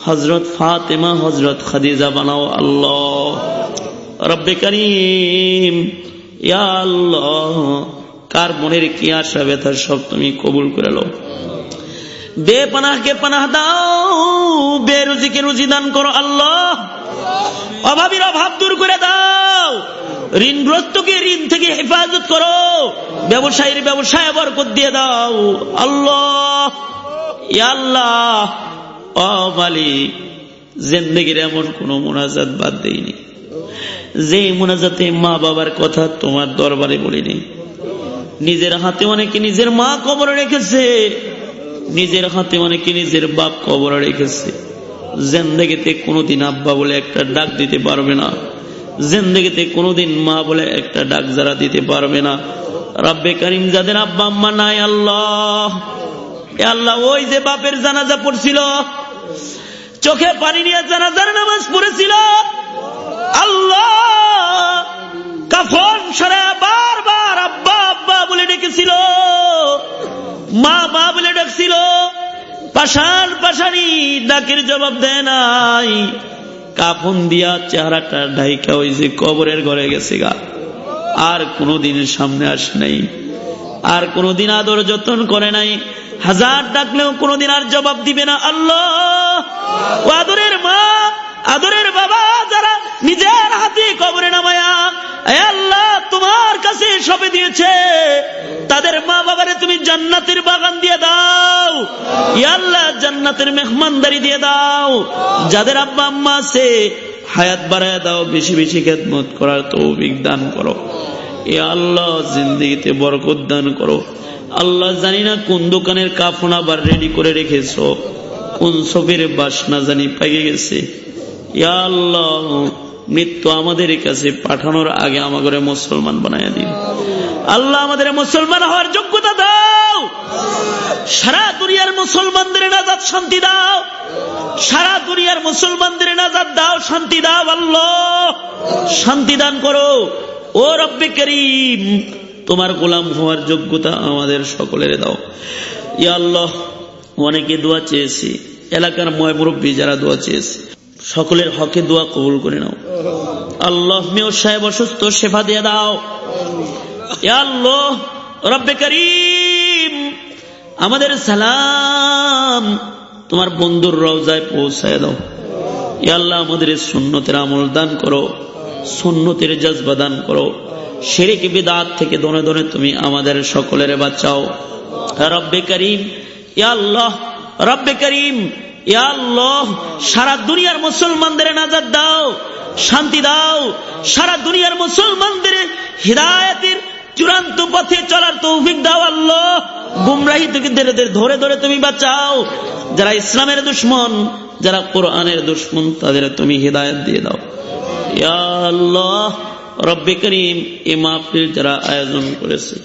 হজরত ফাতেমা হজরত খাদিজা বানাও। আল্লাহ, রব্বে করিম, ইয়া আল্লাহ, কার মনের কি আশা ব্যথা সব তুমি কবুল করে লো বেপানাহকে পানাহ দাও, বেরুজিকে রুজি দান করো আল্লাহ। অভাবীর অভাব দূর করে দাও। ঋণগ্রস্তকে ঋণ থেকে হেফাজত করো। ব্যবসায়ীর ব্যবসায় বরকত দিয়ে দাও। আল্লাহ আল্লাহ। মালিক, জিন্দগির এমন কোন মোনাজাত বাদ দেয়নি যে মোনাজাতে মা বাবার কথা তোমার দরবারে বলিনি। নিজের হাতে অনেকে নিজের মা কবর রেখেছে। নিজের হাতে অনেকে নিজের বাপ কবর রেখেছে। জেন্দেগিতে কোনোদিন আব্বা বলে একটা ডাক দিতে পারবে না। জেন্দেগিতে কোনোদিন মা বলে একটা ডাক যারা দিতে পারবে না। রাব্বে করিম যাদের আব্বা আম্মা নাই, আল্লাহ। আল্লাহ, ওই যে বাপের জানাজা পড়ছিল, চোখে পানি নিয়ে জানাজার নামাজ পড়েছিল। আল্লাহ কাফন সারা বারবার আব্বা আব্বা বলে ডেকেছিল। মা মা বলে ডাকছিল। পাশান পাশানি ডাকের জবাব দেয় নাই। কাফন দিয়া চেহারাটা ঢাইকা ওই যে কবরের ঘরে গেছে গা। আর কোনোদিন সামনে আসে নাই। আর কোনোদিন আদর যত্ন করে নাই। হাজার ডাকলেও কোনোদিন আর জবাব দিবে না। আল্লাহ! আদরের মা! আদরের বাবা যারা নিজের হাতে কবরে নামায়া আল্লাহ, তোমার কাছে সবে দিয়েছে। তাদের মা বাবারে তুমি জান্নাতের বাগান দিয়ে দাও। আল্লাহ, জান্নাতের মেহমানদারি দিয়ে দাও। যাদের আব্বা আম্মা আছে, হায়াত বাড়ায় দাও, বেশি বেশি খেদমত করার তৌফিক দান করো। এ আল্লাহ, জিন্দিগিতে বরকত দান করো। আল্লাহ, জানি না কোন দোকানের কাফন আবার রেডি করে রেখেছ। কোন ছবির বাসনা জানি পাইয়ে গেছে। মৃত্যু আমাদের কাছে পাঠানোর আগে আমাদের মুসলমান বানাইয়া দিন। আল্লাহ আমাদের মুসলমান হওয়ার যোগ্যতা দাও। সারা দুনিয়ার মুসলমানদের নাজাদ শান্তি দাও। সারা দুনিয়ার মুসলমানদের নাজাদ দাও, শান্তি দাও আল্লাহ। শান্তি দান করো। ও রব্বে করিম, তোমার গোলাম হওয়ার যোগ্যতা আমাদের সকলের দাও। ইয়া আল্লাহ, অনেকে দোয়া চেয়েছি। এলাকার ময় মুরব্বী যারা দোয়া চেয়েছে। সকলের হকে দোয়া কবুল করে নাও। আল্লাহ মেয় সাহেব অসুস্থ, সেবা দিয়ে দাও। আল্লাহ, রব্বে করিম, আমাদের সালাম তোমার বন্ধুর রওজায় পৌঁছায় দাও। আল্লাহ, আমাদের সুন্নতের আমল দান করো, সুন্নতের জজবা দান করো। শেরেক, বিদাত থেকে দনে দনে তুমি আমাদের সকলের বাঁচাও। রব্বে করিম আল্লাহ, রব্বে করিম সারা দুনিয়ার মুসলমানদের নাজাদ দাও, শান্তি দাও। সারা দুনিয়ার মুসলমানদের হৃদায়তের চূড়ান্ত পথে চলার তৌফিক দাও আল্লাহ। গুমরাহি ধরে ধরে তুমি বাঁচাও। যারা ইসলামের দুশ্মন, যারা কোরআনের দুশ্মন, তাদের তুমি হৃদায়ত দিয়ে দাও। আল্লাহ, রব্বে করিম, এ মাহফিল যারা আয়োজন করেছে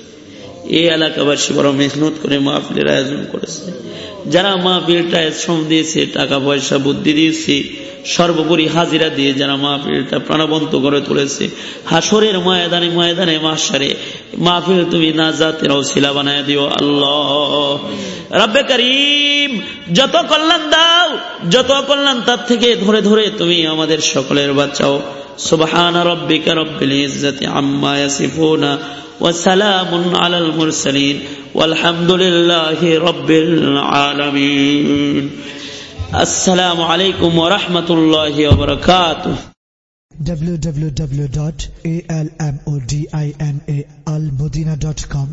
এই এলাকাবাসী বড় মেহনত করে মাহফিলের আয়োজন করেছে। যারা মাহফিলটায় শ্রম দিয়েছে, টাকা পয়সা, বুদ্ধি দিয়েছে, সর্বোপরি হাজিরা দিয়ে যারা মাহফিলটা প্রাণবন্ত করে তুলেছে হাসরের ময়দানে ময়দানে মাসারে মাহফিল তুমি না জাতেরাও শিলা বানায় দিও আল্লাহ। রব্বে করিম, যত কল্যাণ দাও, যত কল্যাণ তার থেকে ধরে ধরে তুমি আমাদের সকলের বাঁচাও। সুবহান রব্বিকা রব্বিল ইজ্জতি আম্মা ইয়াসিফুনা ওয়া সালামুন আলাল মুরসালিন। ওয়াল হামদুলিল্লাহি রব্বিল আলামিন العالمين. السلام عليكم ورحمة الله وبركاته. www.almodinaalmodina.com